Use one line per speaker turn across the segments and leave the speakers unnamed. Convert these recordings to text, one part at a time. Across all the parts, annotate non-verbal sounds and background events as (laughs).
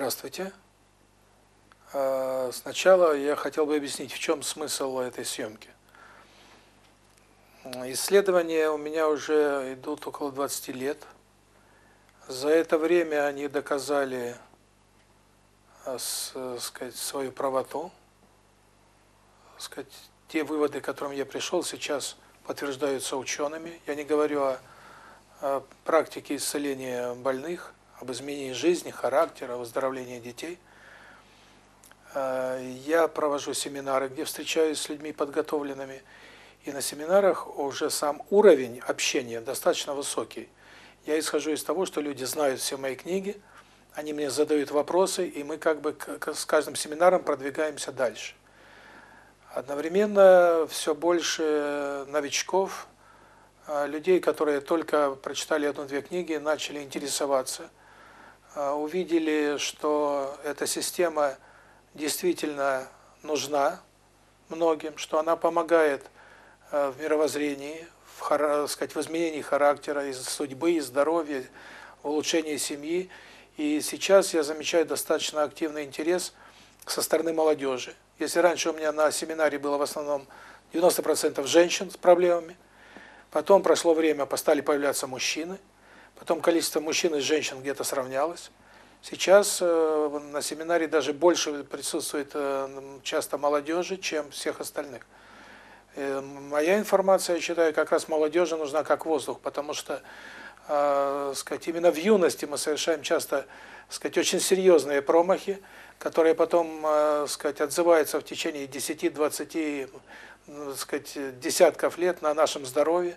Здравствуйте. А, сначала я хотел бы объяснить, в чем смысл этой съемки. Исследования у меня уже идут около 20 лет. За это время они доказали а, сказать, свою правоту. Сказать, те выводы, к которым я пришел, сейчас подтверждаются учеными. Я не говорю о, о практике исцеления больных, об изменении жизни, характера, выздоровлении детей. А, я провожу семинары, где встречаюсь с людьми подготовленными, и на семинарах уже сам уровень общения достаточно высокий. Я исхожу из того, что люди знают все мои книги, они мне задают вопросы, и мы как бы с каждым семинаром продвигаемся дальше. Одновременно все больше новичков, а, людей, которые только прочитали одну-две книги, начали интересоваться, увидели, что эта система действительно нужна многим, что она помогает а, в мировоззрении, в, сказать, в изменении характера, из судьбы, из здоровья, в улучшении семьи. И сейчас я замечаю достаточно активный интерес со стороны молодежи. Если раньше у меня на семинаре было в основном 90% женщин с проблемами, потом прошло время, стали появляться мужчины, потом количество мужчин и женщин где-то сравнялось. Сейчас э, на семинаре даже больше присутствует э, часто молодежи, чем всех остальных. Э, моя информация, я считаю, как раз молодежи нужна как воздух, потому что, сказать, именно в юности мы совершаем часто, сказать, очень серьезные промахи, которые потом, сказать, отзываются в течение 10-20, сказать, десятков лет на нашем здоровье,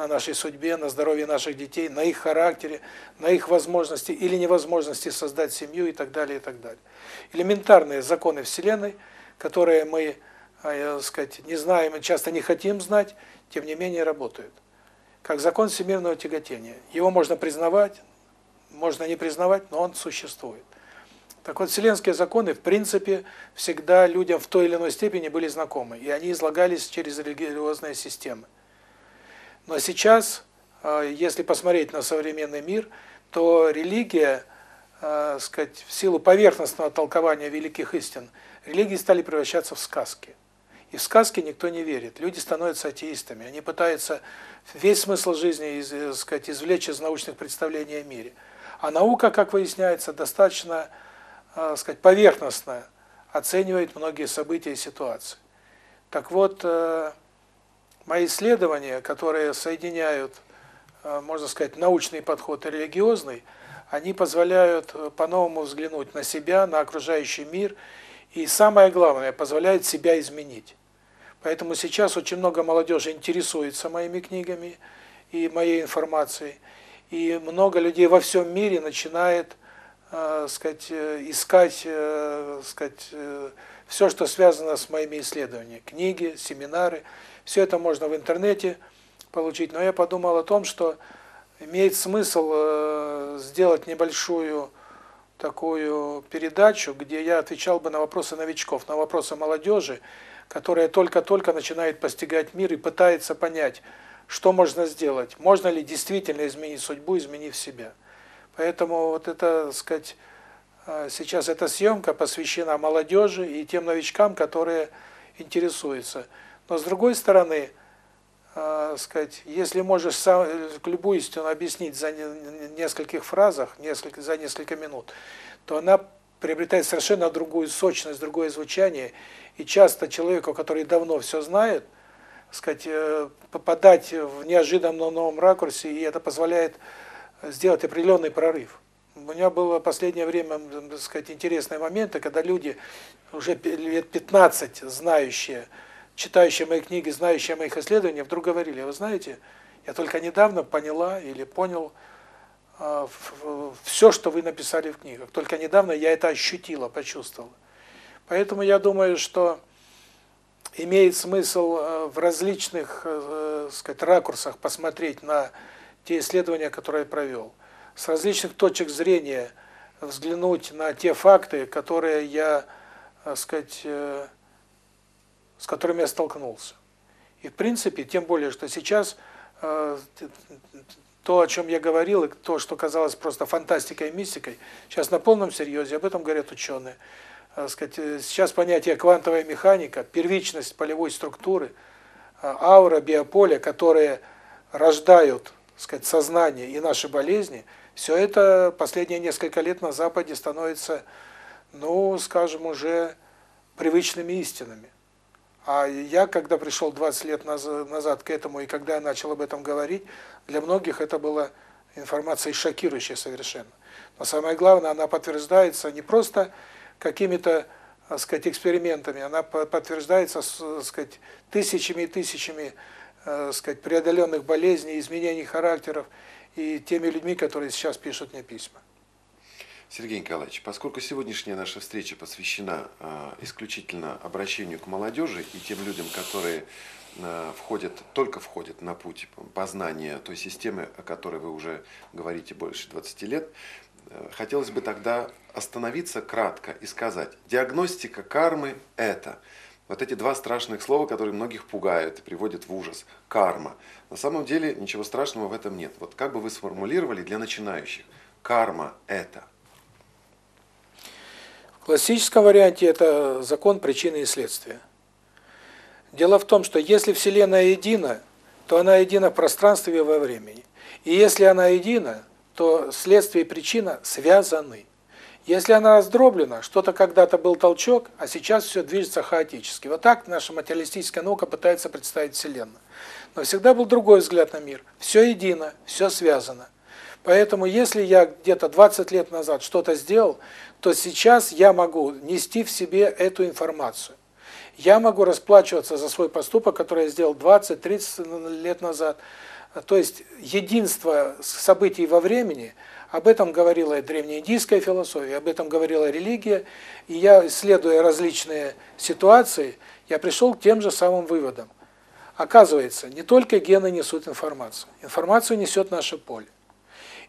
на нашей судьбе, на здоровье наших детей, на их характере, на их возможности или невозможности создать семью и так далее, и так далее. Элементарные законы Вселенной, которые мы а я, сказать, не знаем и часто не хотим знать, тем не менее работают. Как закон всемирного тяготения. Его можно признавать, можно не признавать, но он существует. Так вот, вселенские законы, в принципе, всегда людям в той или иной степени были знакомы, и они излагались через религиозные системы. Но сейчас, а, если посмотреть на современный мир, то религия, э, сказать, в силу поверхностного толкования великих истин, религии стали превращаться в сказки. И в сказки никто не верит. Люди становятся атеистами. Они пытаются весь смысл жизни, из, э, сказать, извлечь из научных представлений о мире. А наука, как выясняется, достаточно, э, сказать, поверхностно оценивает многие события и ситуации. Так вот, э, мои исследования, которые соединяют, э, можно сказать, научный подход и религиозный, они позволяют э, по-новому взглянуть на себя, на окружающий мир, и самое главное, позволяет себя изменить. Поэтому сейчас очень много молодежи интересуется моими книгами и моей информацией. И много людей во всем мире начинает, э, сказать, э, искать, э, сказать, э, все, что связано с моими исследованиями. Книги, семинары. Все это можно в интернете получить. Но я подумал о том, что имеет смысл э, сделать небольшую такую передачу, где я отвечал бы на вопросы новичков, на вопросы молодежи, которая только-только начинает постигать мир и пытается понять, что можно сделать, можно ли действительно изменить судьбу, изменив себя. Поэтому вот это, так сказать, а, сейчас эта съемка посвящена молодежи и тем новичкам, которые интересуются. Но с другой стороны, э, сказать, если можешь сам любую истину объяснить за нескольких фразах, несколько за несколько минут, то она приобретает совершенно другую сочность, другое звучание, и часто человеку, который давно все знает, сказать, э, попадать в неожиданно новом ракурсе, и это позволяет сделать определенный прорыв. У меня было в последнее время, так сказать, интересные моменты, когда люди уже лет 15 знающие, читающие мои книги, знающие моих исследований, вдруг говорили: "Вы знаете, я только недавно поняла или понял э, все, что вы написали в книгах. Только недавно я это ощутила, почувствовала". Поэтому я думаю, что имеет смысл э, в различных, э, сказать, ракурсах посмотреть на те исследования, которые я провел. С различных точек зрения взглянуть на те факты, которые я, так сказать, э, с которыми я столкнулся. И в принципе, тем более, что сейчас то, о чем я говорил, и то, что казалось просто фантастикой и мистикой, сейчас на полном серьезе, об этом говорят ученые. Так сказать, сейчас понятие квантовая механика, первичность полевой структуры, аура, биополе, которые рождают, сказать, сознание и наши болезни, все это последние несколько лет на Западе становится, ну, скажем, уже привычными истинами. А я, когда пришел 20 лет назад к этому, и когда я начал об этом говорить, для многих это была информация шокирующая совершенно. Но самое главное, она подтверждается не просто какими-то, сказать, экспериментами, она подтверждается, сказать, тысячами и тысячами, сказать, преодоленных болезней, изменений характеров и теми людьми, которые сейчас пишут мне письма.
Сергей Николаевич, поскольку сегодняшняя наша встреча посвящена э, исключительно обращению к молодежи и тем людям, которые э, входят, только входят на путь познания той системы, о которой вы уже говорите больше 20 лет, э, хотелось бы тогда остановиться кратко и сказать, диагностика кармы – это вот эти два страшных слова, которые многих пугают приводят в ужас. Карма. На самом деле ничего страшного в этом нет. Вот как бы вы сформулировали для начинающих? Карма – это –
классическом варианте это закон причины и следствия. Дело в том, что если Вселенная едина, то она едина в пространстве и во времени. И если она едина, то следствие и причина связаны. Если она раздроблена, что-то когда-то был толчок, а сейчас все движется хаотически. Вот так наша материалистическая наука пытается представить Вселенную. Но всегда был другой взгляд на мир. Все едино, все связано. Поэтому если я где-то 20 лет назад что-то сделал, то сейчас я могу нести в себе эту информацию. Я могу расплачиваться за свой поступок, который я сделал 20-30 лет назад. То есть единство событий во времени, об этом говорила и древнеиндийская философия, об этом говорила религия, и я, исследуя различные ситуации, я пришел к тем же самым выводам. Оказывается, не только гены несут информацию. Информацию несет наше поле.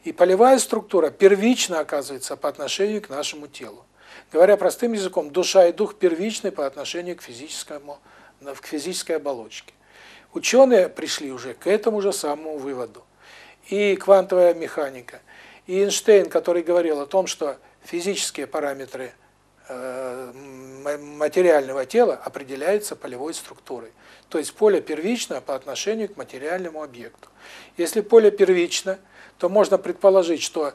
И полевая структура первична, оказывается, по отношению к нашему телу. Говоря простым языком, душа и дух первичны по отношению к физическому, к физической оболочке. Ученые пришли уже к этому же самому выводу. И квантовая механика, и Эйнштейн, который говорил о том, что физические параметры э, материального тела определяются полевой структурой. То есть поле первично по отношению к материальному объекту. Если поле первично – то можно предположить, что,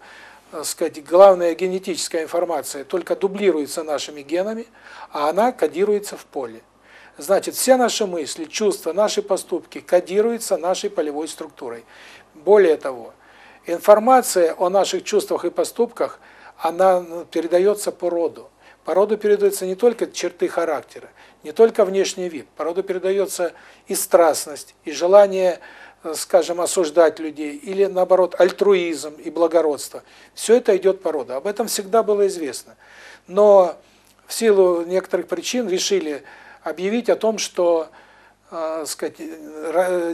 так сказать, главная генетическая информация только дублируется нашими генами, а она кодируется в поле. Значит, все наши мысли, чувства, наши поступки кодируются нашей полевой структурой. Более того, информация о наших чувствах и поступках, она передается по роду. По роду передаются не только черты характера, не только внешний вид, по роду передается и страстность, и желание скажем, осуждать людей, или наоборот альтруизм и благородство. Все это идет по роду. Об этом всегда было известно. Но в силу некоторых причин решили объявить о том, что э, сказать,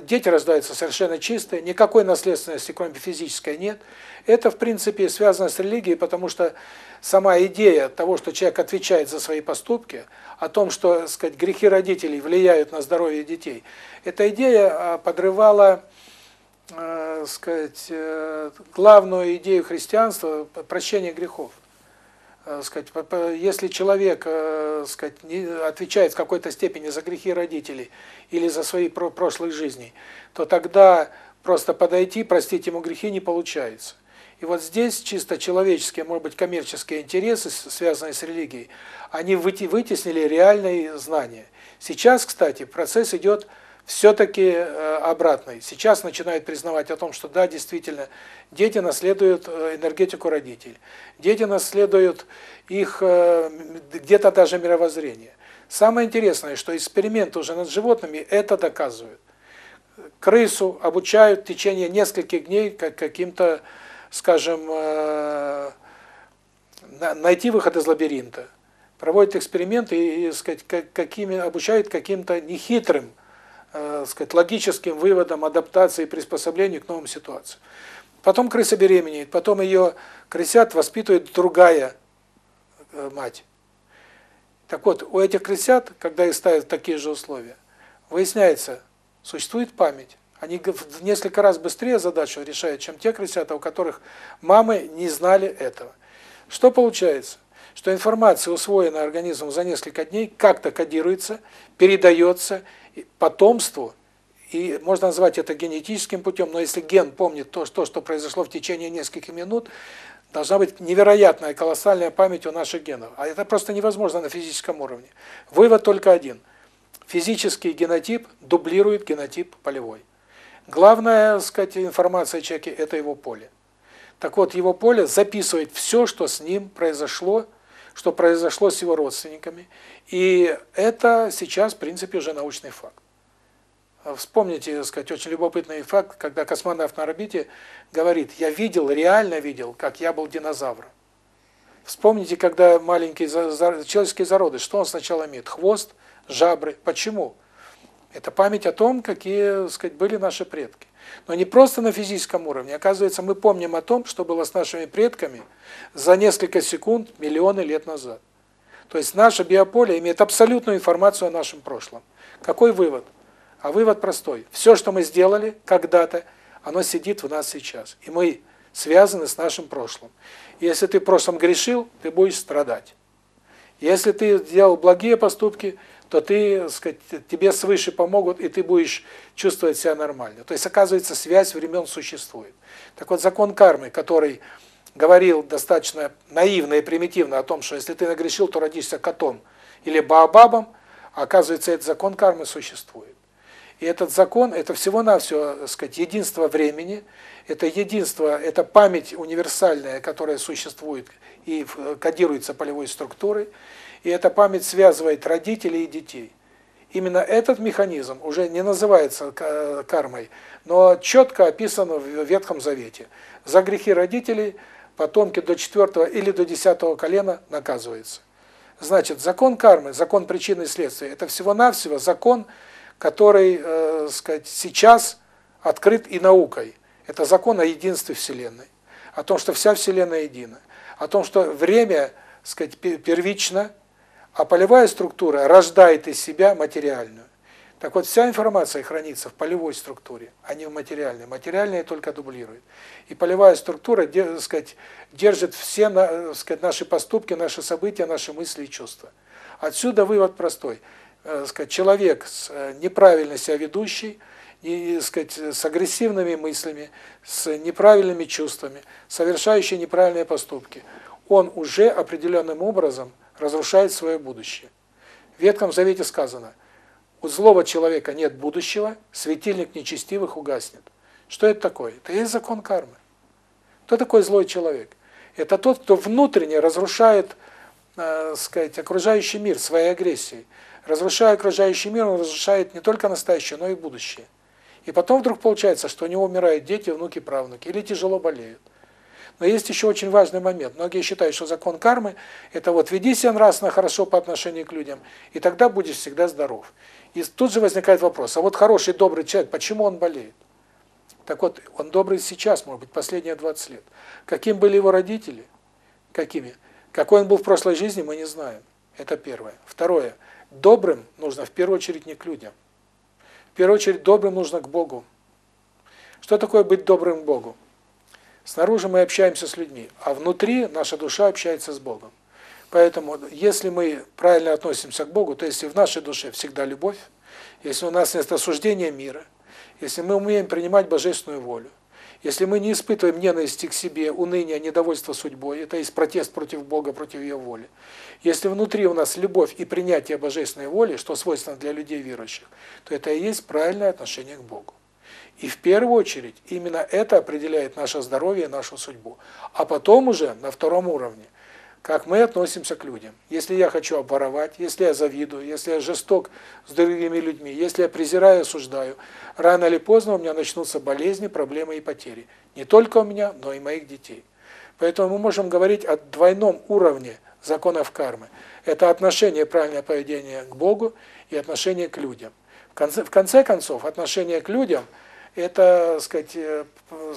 дети рождаются совершенно чистые, никакой наследственности, кроме физической, нет. Это, в принципе, связано с религией, потому что сама идея того, что человек отвечает за свои поступки, о том, что, сказать, грехи родителей влияют на здоровье детей, эта идея а, подрывала, э, сказать, главную идею христианства прощения грехов. Э, сказать, если человек, э, сказать, не отвечает в какой-то степени за грехи родителей или за свои прошлые жизни, то тогда просто подойти, простить ему грехи не получается. И вот здесь чисто человеческие, может быть, коммерческие интересы, связанные с религией, они вытеснили реальные знания. Сейчас, кстати, процесс идет все-таки э, обратный. Сейчас начинают признавать о том, что да, действительно, дети наследуют э, энергетику родителей. Дети наследуют их э, где-то даже мировоззрение. Самое интересное, что эксперименты уже над животными это доказывают. Крысу обучают в течение нескольких дней каким-то скажем, найти выход из лабиринта. Проводят эксперименты и сказать, какими обучают каким-то нехитрым, э, сказать, логическим выводам, адаптации, приспособлению к новым ситуациям. Потом крыса беременеет, потом ее крысят воспитывает другая э, мать. Так вот, у этих крысят, когда их ставят такие же условия, выясняется, существует память. Они в несколько раз быстрее задачу решают, чем те крысята, у которых мамы не знали этого. Что получается? Что информация, усвоенная организмом за несколько дней, как-то кодируется, передается потомству, и можно назвать это генетическим путем, но если ген помнит то, что, что произошло в течение нескольких минут, должна быть невероятная, колоссальная память у наших генов. А это просто невозможно на физическом уровне. Вывод только один. Физический генотип дублирует генотип полевой. Главная, так сказать, информация о это его поле. Так вот, его поле записывает все, что с ним произошло, что произошло с его родственниками. И это сейчас, в принципе, уже научный факт. Вспомните, так сказать, очень любопытный факт, когда космонавт на орбите говорит, я видел, реально видел, как я был динозавром. Вспомните, когда маленький человеческий зародыш, что он сначала имеет? Хвост, жабры. Почему? Это память о том, какие, так сказать, были наши предки. Но не просто на физическом уровне. Оказывается, мы помним о том, что было с нашими предками за несколько секунд миллионы лет назад. То есть наше биополе имеет абсолютную информацию о нашем прошлом. Какой вывод? А вывод простой. Все, что мы сделали когда-то, оно сидит в нас сейчас. И мы связаны с нашим прошлым. Если ты в прошлом грешил, ты будешь страдать. Если ты делал благие поступки, то ты, сказать, тебе свыше помогут, и ты будешь чувствовать себя нормально. То есть, оказывается, связь времен существует. Так вот, закон кармы, который говорил достаточно наивно и примитивно о том, что если ты нагрешил, то родишься котом или баобабом, оказывается, этот закон кармы существует. И этот закон – это всего-навсего, сказать, единство времени, это единство, это память универсальная, которая существует и кодируется полевой структурой, и эта память связывает родителей и детей. Именно этот механизм уже не называется кармой, но четко описан в Ветхом Завете. За грехи родителей потомки до четвертого или до десятого колена наказываются. Значит, закон кармы, закон причины и следствия – это всего-навсего закон, который, э, сказать, сейчас открыт и наукой. Это закон о единстве Вселенной, о том, что вся Вселенная едина, о том, что время, сказать, первично, а полевая структура рождает из себя материальную. Так вот, вся информация хранится в полевой структуре, а не в материальной. Материальная только дублирует. И полевая структура, так сказать, держит все так сказать, наши поступки, наши события, наши мысли и чувства. Отсюда вывод простой. Э, так сказать, человек с э, неправильно себя ведущий, и, сказать, с агрессивными мыслями, с неправильными чувствами, совершающий неправильные поступки, он уже определенным образом разрушает свое будущее. В Ветхом Завете сказано, у злого человека нет будущего, светильник нечестивых угаснет. Что это такое? Это есть закон кармы. Кто такой злой человек? Это тот, кто внутренне разрушает, э, сказать, окружающий мир своей агрессией. Разрушая окружающий мир, он разрушает не только настоящее, но и будущее. И потом вдруг получается, что у него умирают дети, внуки, правнуки, или тяжело болеют. Но есть еще очень важный момент. Многие считают, что закон кармы – это вот веди себя нравственно хорошо по отношению к людям, и тогда будешь всегда здоров. И тут же возникает вопрос, а вот хороший, добрый человек, почему он болеет? Так вот, он добрый сейчас, может быть, последние 20 лет. Каким были его родители? Какими? Какой он был в прошлой жизни, мы не знаем. Это первое. Второе. Добрым нужно в первую очередь не к людям. В первую очередь добрым нужно к Богу. Что такое быть добрым Богу? Снаружи мы общаемся с людьми, а внутри наша душа общается с Богом. Поэтому, если мы правильно относимся к Богу, то если в нашей душе всегда любовь, если у нас нет осуждения мира, если мы умеем принимать божественную волю, если мы не испытываем ненависти к себе, уныния, недовольства судьбой, это есть протест против Бога, против Ее воли. Если внутри у нас любовь и принятие божественной воли, что свойственно для людей верующих, то это и есть правильное отношение к Богу. И в первую очередь именно это определяет наше здоровье и нашу судьбу. А потом уже на втором уровне, как мы относимся к людям. Если я хочу обворовать, если я завидую, если я жесток с другими людьми, если я презираю и осуждаю, рано или поздно у меня начнутся болезни, проблемы и потери. Не только у меня, но и моих детей. Поэтому мы можем говорить о двойном уровне законов кармы. Это отношение, правильное поведение к Богу и отношение к людям. В конце, в конце концов, отношение к людям – это, сказать, э,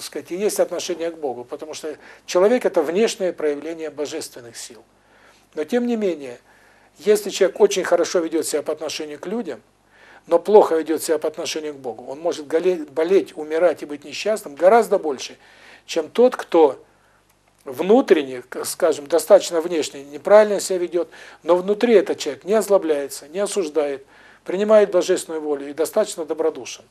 сказать, и есть отношение к Богу, потому что человек это внешнее проявление божественных сил. Но тем не менее, если человек очень хорошо ведет себя по отношению к людям, но плохо ведет себя по отношению к Богу, он может болеть, умирать и быть несчастным гораздо больше, чем тот, кто внутренне, скажем, достаточно внешне неправильно себя ведет, но внутри этот человек не озлобляется, не осуждает, принимает божественную волю и достаточно добродушен.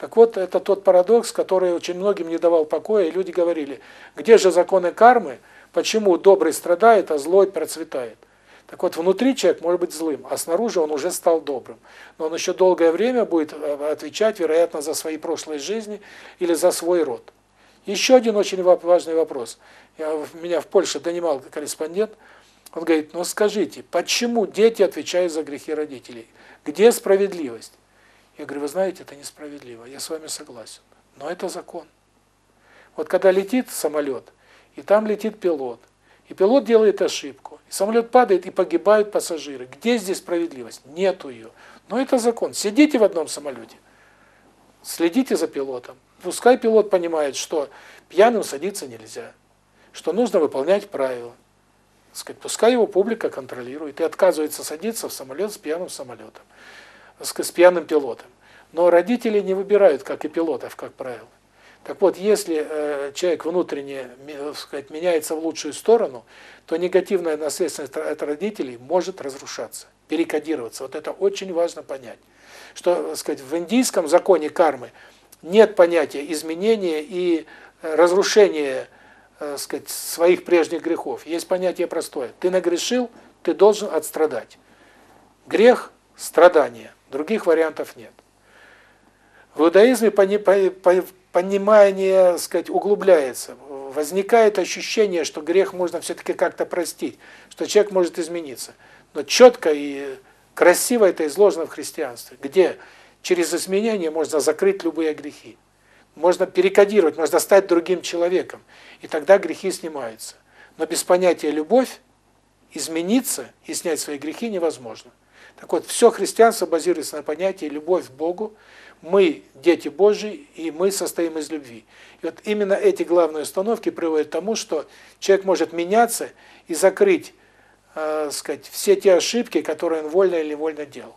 Так вот, это тот парадокс, который очень многим не давал покоя, и люди говорили, где же законы кармы, почему добрый страдает, а злой процветает. Так вот, внутри человек может быть злым, а снаружи он уже стал добрым. Но он еще долгое время будет э, отвечать, вероятно, за свои прошлые жизни или за свой род. Еще один очень важный вопрос. Я, меня в Польше донимал корреспондент. Он говорит, ну скажите, почему дети отвечают за грехи родителей? Где справедливость? Я говорю, вы знаете, это несправедливо, я с вами согласен. Но это закон. Вот когда летит самолет, и там летит пилот, и пилот делает ошибку, и самолет падает, и погибают пассажиры. Где здесь справедливость? Нету ее. Но это закон. Сидите в одном самолете, следите за пилотом. Пускай пилот понимает, что пьяным садиться нельзя, что нужно выполнять правила. Сказать, пускай его публика контролирует и отказывается садиться в самолет с пьяным самолетом, с, с пьяным пилотом. Но родители не выбирают, как и пилотов, как правило. Так вот, если э, человек внутренне, сказать, меняется в лучшую сторону, то негативная наследственность от родителей может разрушаться, перекодироваться. Вот это очень важно понять. Что, сказать, в индийском законе кармы нет понятия изменения и э, разрушения, э, сказать, своих прежних грехов. Есть понятие простое. Ты нагрешил, ты должен отстрадать. Грех страдание. Других вариантов нет. В иудаизме понимание, сказать, углубляется. Возникает ощущение, что грех можно все-таки как-то простить, что человек может измениться. Но четко и красиво это изложено в христианстве, где через изменение можно закрыть любые грехи. Можно перекодировать, можно стать другим человеком, и тогда грехи снимаются. Но без понятия «любовь» измениться и снять свои грехи невозможно. Так вот, все христианство базируется на понятии «любовь к Богу», мы дети Божьи, и мы состоим из любви. И вот именно эти главные установки приводят к тому, что человек может меняться и закрыть, э, сказать, все те ошибки, которые он вольно или невольно делал.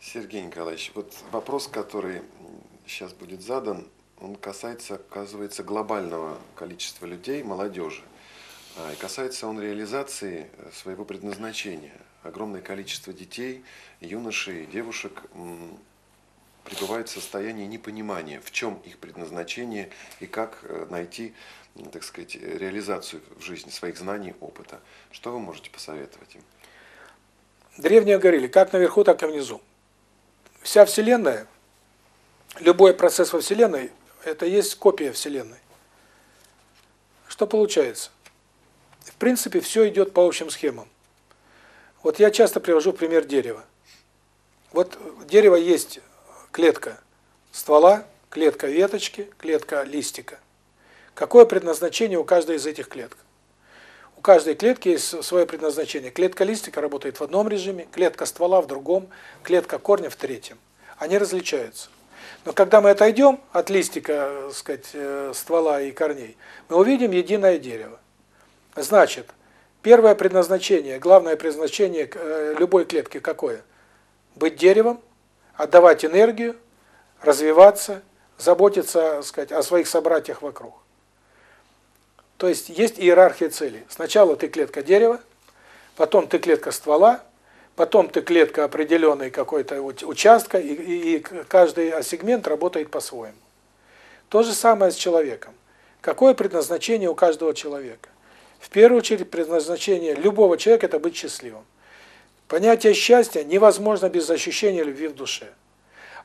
Сергей Николаевич, вот вопрос, который сейчас будет задан, он касается, оказывается, глобального количества людей, молодежи. А, и касается он реализации своего предназначения. Огромное количество детей, юношей, девушек пребывают в состоянии непонимания, в чем их предназначение и как э, найти, так сказать, реализацию в жизни своих знаний, опыта. Что вы можете посоветовать им?
Древние говорили, как наверху, так и внизу. Вся Вселенная, любой процесс во Вселенной, это есть копия Вселенной. Что получается? В принципе, все идет по общим схемам. Вот я часто привожу пример дерева. Вот дерево есть клетка ствола, клетка веточки, клетка листика. Какое предназначение у каждой из этих клеток? У каждой клетки есть свое предназначение. Клетка листика работает в одном режиме, клетка ствола в другом, клетка корня в третьем. Они различаются. Но когда мы отойдем от листика, так сказать, э, ствола и корней, мы увидим единое дерево. Значит, первое предназначение, главное предназначение э, любой клетки какое? Быть деревом, отдавать энергию, развиваться, заботиться, сказать, о своих собратьях вокруг. То есть есть иерархия целей. Сначала ты клетка дерева, потом ты клетка ствола, потом ты клетка определенной какой-то участка, и, и, и каждый сегмент работает по-своему. То же самое с человеком. Какое предназначение у каждого человека? В первую очередь предназначение любого человека – это быть счастливым. Понятие счастья невозможно без ощущения любви в душе.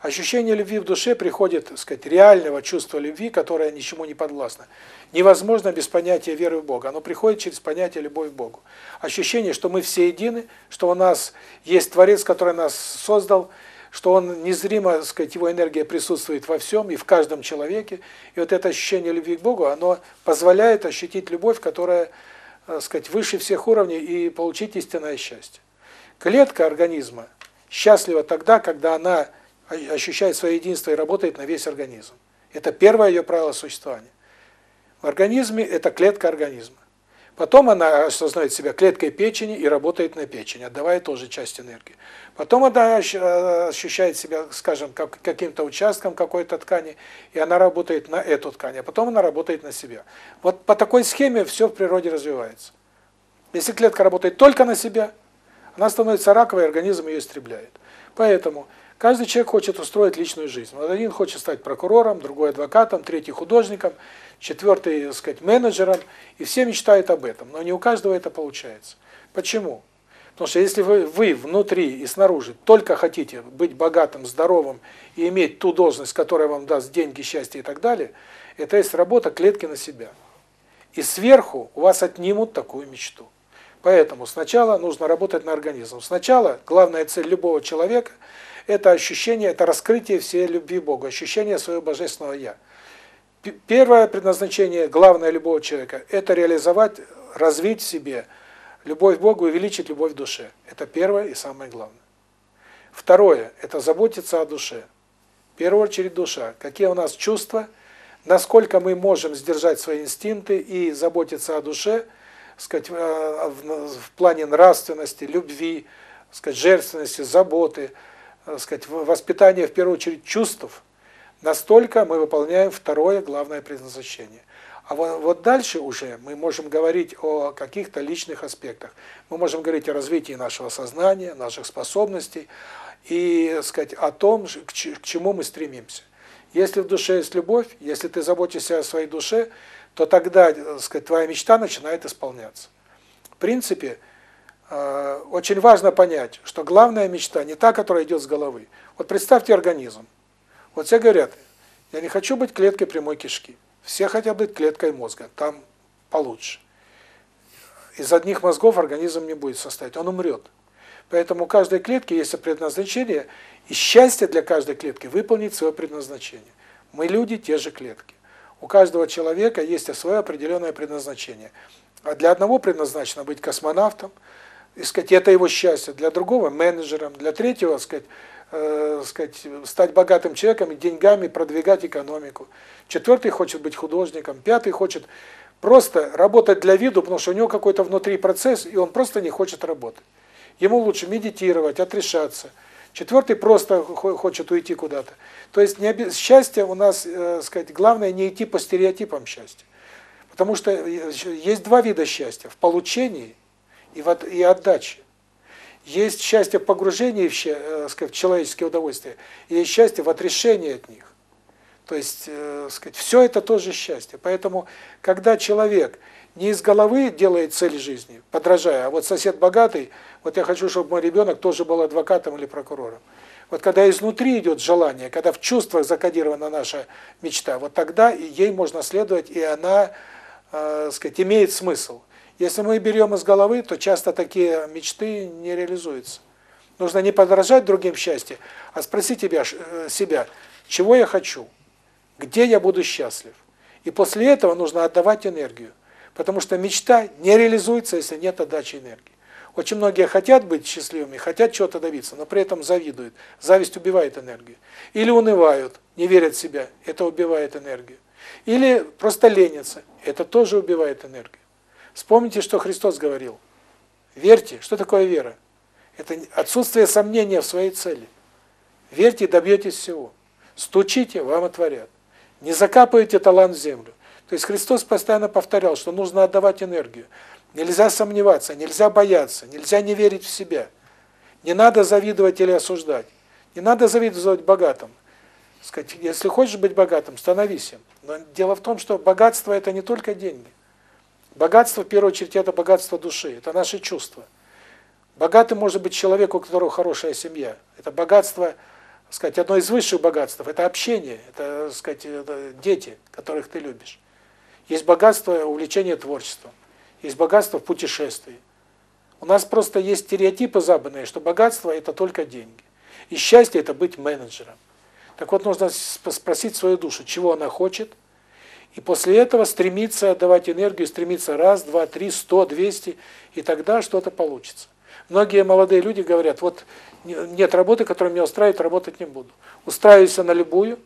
Ощущение любви в душе приходит, так сказать, реального чувства любви, которое ничему не подвластно. Невозможно без понятия веры в Бога. Оно приходит через понятие любовь к Богу. Ощущение, что мы все едины, что у нас есть Творец, который нас создал, что он незримо, так сказать, его энергия присутствует во всем и в каждом человеке. И вот это ощущение любви к Богу, оно позволяет ощутить любовь, которая, так сказать, выше всех уровней и получить истинное счастье. Клетка организма счастлива тогда, когда она ощущает свое единство и работает на весь организм. Это первое ее правило существования. В организме это клетка организма. Потом она осознает себя клеткой печени и работает на печень, отдавая тоже часть энергии. Потом она э, ощущает себя, скажем, как каким-то участком какой-то ткани, и она работает на эту ткань, а потом она работает на себя. Вот по такой схеме все в природе развивается. Если клетка работает только на себя, она становится раковой, организм ее истребляет. Поэтому каждый человек хочет устроить личную жизнь. Вот один хочет стать прокурором, другой адвокатом, третий художником, четвертый, так сказать, менеджером, и все мечтают об этом, но не у каждого это получается. Почему? Потому что если вы, вы внутри и снаружи только хотите быть богатым, здоровым и иметь ту должность, которая вам даст деньги, счастье и так далее, это есть работа клетки на себя. И сверху у вас отнимут такую мечту. Поэтому сначала нужно работать на организм. Сначала главная цель любого человека – это ощущение, это раскрытие всей любви к Богу, ощущение своего божественного «я». Первое предназначение, главное любого человека – это реализовать, развить в себе любовь к Богу, увеличить любовь в душе. Это первое и самое главное. Второе – это заботиться о душе. В первую очередь душа. Какие у нас чувства, насколько мы можем сдержать свои инстинкты и заботиться о душе – сказать, э, в плане нравственности, любви, сказать, жертвенности, заботы, сказать, воспитания, в первую очередь, чувств, настолько мы выполняем второе главное предназначение. А вот, вот дальше уже мы можем говорить о каких-то личных аспектах. Мы можем говорить о развитии нашего сознания, наших способностей и, сказать, о том, к чему мы стремимся. Если в душе есть любовь, если ты заботишься о своей душе, то тогда, так э, сказать, твоя мечта начинает исполняться. В принципе, э, очень важно понять, что главная мечта не та, которая идет с головы. Вот представьте организм. Вот все говорят, я не хочу быть клеткой прямой кишки. Все хотят быть клеткой мозга, там получше. Из одних мозгов организм не будет состоять, он умрет. Поэтому у каждой клетки есть предназначение, и счастье для каждой клетки выполнить свое предназначение. Мы люди те же клетки. У каждого человека есть свое определенное предназначение. А для одного предназначено быть космонавтом, и сказать, это его счастье, для другого менеджером, для третьего, сказать, э, сказать, стать богатым человеком деньгами продвигать экономику. Четвертый хочет быть художником, пятый хочет просто работать для виду, потому что у него какой-то внутри процесс, и он просто не хочет работать. Ему лучше медитировать, отрешаться. Четвертый просто хочет уйти куда-то. То есть не счастье у нас, э, сказать, главное не идти по стереотипам счастья. Потому что э, есть два вида счастья: в получении и в и отдаче. Есть счастье в погружении в, э, в человеческие удовольствия, и есть счастье в отрешении от них. То есть, э, сказать, все это тоже счастье. Поэтому когда человек не из головы делает цель жизни, подражая, а вот сосед богатый, вот я хочу, чтобы мой ребенок тоже был адвокатом или прокурором. Вот когда изнутри идет желание, когда в чувствах закодирована наша мечта, вот тогда ей можно следовать, и она, э, сказать, имеет смысл. Если мы берем из головы, то часто такие мечты не реализуются. Нужно не подражать другим счастье, а спросить себя, э, себя, чего я хочу, где я буду счастлив. И после этого нужно отдавать энергию. Потому что мечта не реализуется, если нет отдачи энергии. Очень многие хотят быть счастливыми, хотят чего-то добиться, но при этом завидуют. Зависть убивает энергию. Или унывают, не верят в себя, это убивает энергию. Или просто ленятся, это тоже убивает энергию. Вспомните, что Христос говорил. Верьте, что такое вера? Это отсутствие сомнения в своей цели. Верьте, добьетесь всего. Стучите, вам отворят. Не закапывайте талант в землю. То есть Христос постоянно повторял, что нужно отдавать энергию. Нельзя сомневаться, нельзя бояться, нельзя не верить в себя. Не надо завидовать или осуждать. Не надо завидовать богатым. Сказать, если хочешь быть богатым, становись им. Но дело в том, что богатство это не только деньги. Богатство в первую очередь это богатство души, это наши чувства. Богатым может быть человек, у которого хорошая семья. Это богатство, сказать, одно из высших богатств это общение, это, сказать, это дети, которых ты любишь. Есть богатство увлечения творчеством, есть богатство в путешествии. У нас просто есть стереотипы западные, что богатство это только деньги. И счастье это быть менеджером. Так вот нужно спросить свою душу, чего она хочет, и после этого стремиться отдавать энергию, стремиться раз, два, три, сто, двести, и тогда что-то получится. Многие молодые люди говорят: "Вот нет работы, которая меня устраивает, работать не буду. Устраиваюсь на любую,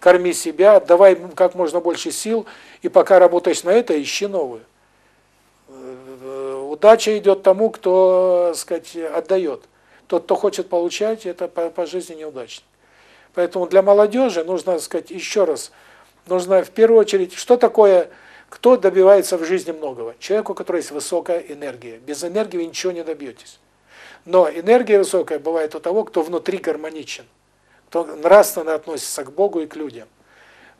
корми себя, отдавай как можно больше сил, и пока работаешь на это, ищи новую. Э, Удача идет тому, кто, сказать, отдает. Тот, кто хочет получать, это по, по жизни неудачник. Поэтому для молодежи нужно, сказать, еще раз, нужно в первую очередь, что такое, кто добивается в жизни многого? Человек, у которого есть высокая энергия. Без энергии вы ничего не добьетесь. Но энергия высокая бывает у того, кто внутри гармоничен, кто нравственно относится к Богу и к людям.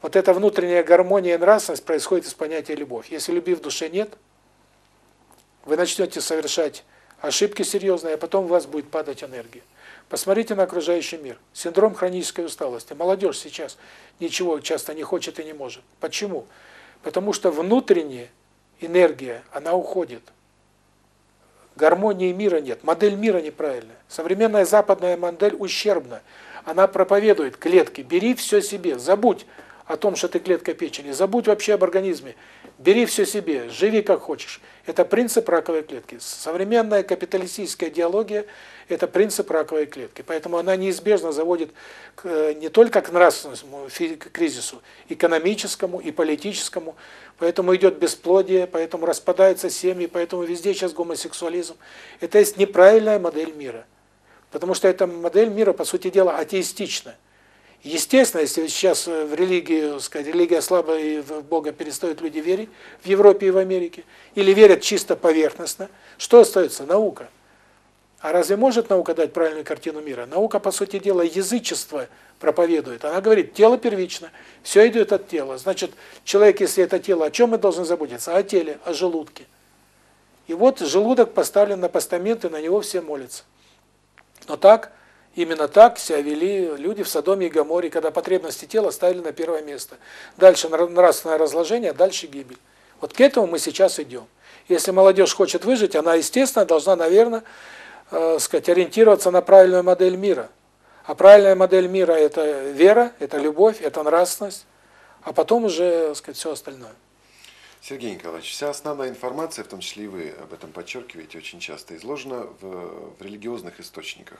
Вот эта внутренняя гармония и нравственность происходит из понятия любовь. Если любви в душе нет, вы начнете совершать ошибки серьезные, а потом у вас будет падать энергия. Посмотрите на окружающий мир. Синдром хронической усталости. Молодежь сейчас ничего часто не хочет и не может. Почему? Потому что внутренняя энергия, она уходит. Гармонии мира нет, модель мира неправильная. Современная западная модель ущербна. Она проповедует клетки, бери все себе, забудь о том, что ты клетка печени, забудь вообще об организме. Бери все себе, живи как хочешь. Это принцип раковой клетки. Современная капиталистическая идеология – это принцип раковой клетки. Поэтому она неизбежно заводит э, не только к нравственному кризису, экономическому и политическому. Поэтому идет бесплодие, поэтому распадаются семьи, поэтому везде сейчас гомосексуализм. Это есть неправильная модель мира. Потому что эта модель мира, по сути дела, атеистична. Естественно, если сейчас э, в религию, сказать, религия слабая и в Бога перестают люди верить, в Европе и в Америке, или верят чисто поверхностно, что остается? Наука. А разве может наука дать правильную картину мира? Наука, по сути дела, язычество проповедует. Она говорит, тело первично, все идет от тела. Значит, человек, если это тело, о чем мы должны заботиться? О теле, о желудке. И вот желудок поставлен на постамент, и на него все молятся. Но так Именно так себя вели люди в Содоме и Гоморе, когда потребности тела ставили на первое место. Дальше нравственное разложение, дальше гибель. Вот к этому мы сейчас идем. Если молодежь хочет выжить, она, естественно, должна, наверное, э, сказать, ориентироваться на правильную модель мира. А правильная модель мира – это вера, это любовь, это нравственность, а потом уже, сказать, все остальное.
Сергей Николаевич, вся основная информация, в том числе и вы об этом подчеркиваете очень часто, изложена в, в религиозных источниках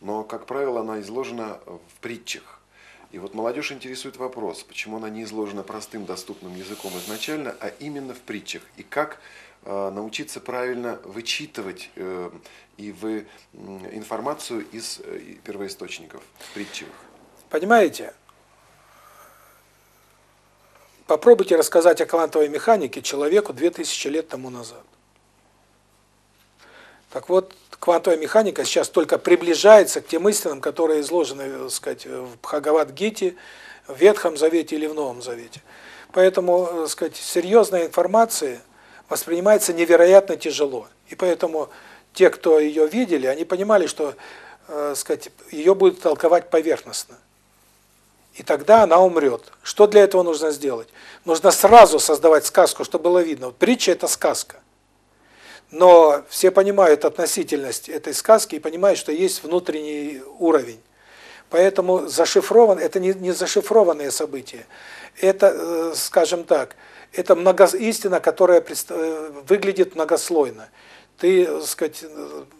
но, как правило, она изложена в притчах. И вот молодежь интересует вопрос, почему она не изложена простым, доступным языком изначально, а именно в притчах. И как научиться правильно вычитывать э, и вы, э, информацию из э, первоисточников, в притчах.
Понимаете, попробуйте рассказать о квантовой механике человеку 2000 лет тому назад. Так вот, квантовая механика сейчас только приближается к тем истинам, которые изложены, так сказать, в Бхагавад-гите, в Ветхом Завете или в Новом Завете. Поэтому, так сказать, серьезная информация воспринимается невероятно тяжело. И поэтому те, кто ее видели, они понимали, что, так сказать, ее будут толковать поверхностно. И тогда она умрет. Что для этого нужно сделать? Нужно сразу создавать сказку, чтобы было видно. Вот притча – это сказка. Но все понимают относительность этой сказки и понимают, что есть внутренний уровень. Поэтому зашифрован это не не зашифрованные события. Это, э, скажем так, это много истина, которая э, выглядит многослойно. Ты, так сказать,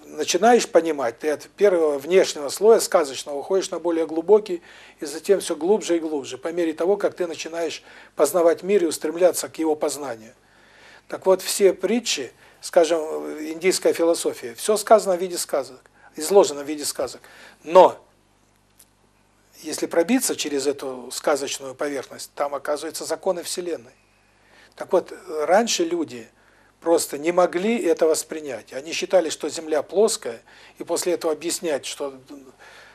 начинаешь понимать, ты от первого внешнего слоя сказочного уходишь на более глубокий, и затем все глубже и глубже, по мере того, как ты начинаешь познавать мир и устремляться к его познанию. Так вот, все притчи, скажем, индийская философия, все сказано в виде сказок, изложено в виде сказок. Но если пробиться через эту сказочную поверхность, там оказываются законы Вселенной. Так вот, раньше люди просто не могли это воспринять. Они считали, что Земля плоская, и после этого объяснять, что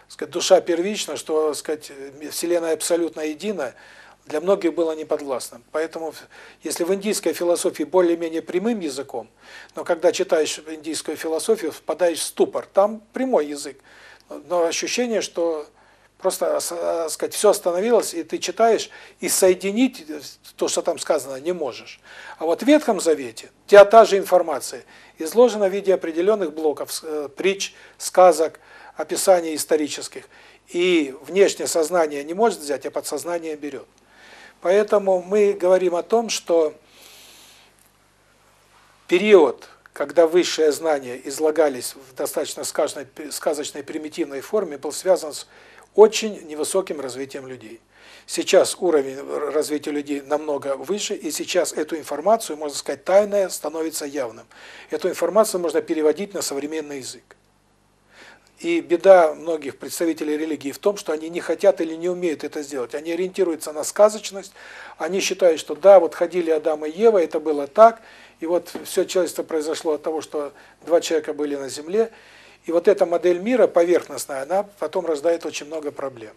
сказать, душа первична, что сказать, Вселенная абсолютно едина – для многих было неподвластным. Поэтому, если в индийской философии более-менее прямым языком, но когда читаешь индийскую философию, впадаешь в ступор, там прямой язык, но ощущение, что просто, сказать, все остановилось, и ты читаешь, и соединить то, что там сказано, не можешь. А вот в Ветхом Завете тебя та же информация изложена в виде определенных блоков, э, притч, сказок, описаний исторических. И внешнее сознание не может взять, а подсознание берет. Поэтому мы говорим о том, что период, когда высшие знания излагались в достаточно сказочной, сказочной примитивной форме, был связан с очень невысоким развитием людей. Сейчас уровень развития людей намного выше, и сейчас эту информацию, можно сказать, тайная становится явным. Эту информацию можно переводить на современный язык. И беда многих представителей религии в том, что они не хотят или не умеют это сделать. Они ориентируются на сказочность, они считают, что да, вот ходили Адам и Ева, это было так, и вот все человечество произошло от того, что два человека были на земле, и вот эта модель мира поверхностная, она потом рождает очень много проблем.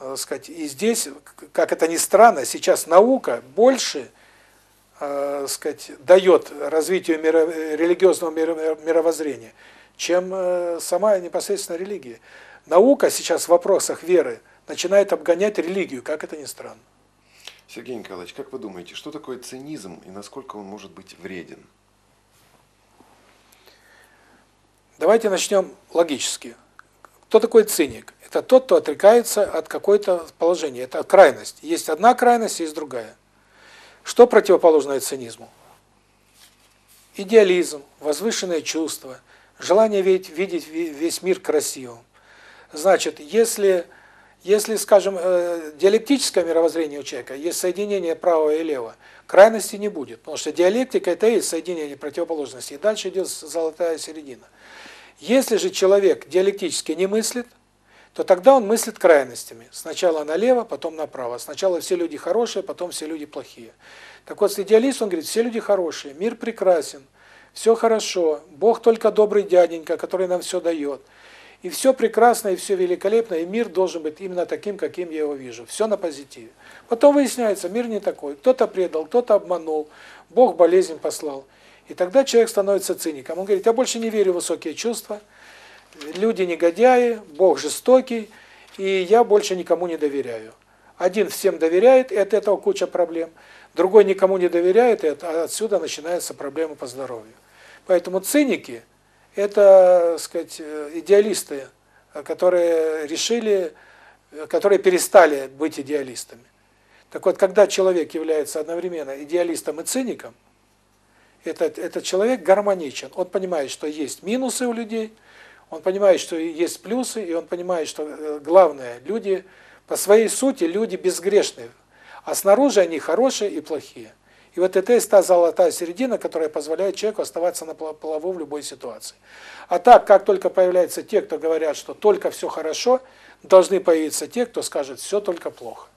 Э, сказать, и здесь, как это ни странно, сейчас наука больше, э, сказать, дает развитию миро, религиозного мировоззрения, чем э, сама непосредственно религия. Наука сейчас в вопросах веры начинает обгонять религию, как это ни странно.
Сергей Николаевич, как вы думаете, что такое цинизм и насколько он может быть вреден?
Давайте начнем логически. Кто такой циник? Это тот, кто отрекается от какой-то положения. Это крайность. Есть одна крайность, есть другая. Что противоположное цинизму? Идеализм, возвышенное чувство – желание видеть, видеть весь мир красивым. Значит, если, если скажем, э, диалектическое мировоззрение у человека, есть соединение правого и левого, крайности не будет, потому что диалектика – это и соединение противоположностей, и дальше идет золотая середина. Если же человек диалектически не мыслит, то тогда он мыслит крайностями. Сначала налево, потом направо. Сначала все люди хорошие, потом все люди плохие. Так вот, идеалист, он говорит, все люди хорошие, мир прекрасен – все хорошо, Бог только добрый дяденька, который нам все дает. И все прекрасно, и все великолепно, и мир должен быть именно таким, каким я его вижу. Все на позитиве. Потом выясняется, мир не такой. Кто-то предал, кто-то обманул, Бог болезнь послал. И тогда человек становится циником. Он говорит, я больше не верю в высокие чувства, люди негодяи, Бог жестокий, и я больше никому не доверяю. Один всем доверяет, и от этого куча проблем – другой никому не доверяет, и отсюда начинаются проблемы по здоровью. Поэтому циники – это, сказать, идеалисты, которые решили, которые перестали быть идеалистами. Так вот, когда человек является одновременно идеалистом и циником, этот, этот человек гармоничен. Он понимает, что есть минусы у людей, он понимает, что есть плюсы, и он понимает, что э, главное, люди, по своей сути, люди безгрешные а снаружи они хорошие и плохие. И вот это есть та золотая середина, которая позволяет человеку оставаться на плаву в любой ситуации. А так, как только появляются те, кто говорят, что только все хорошо, должны появиться те, кто скажет, все только плохо.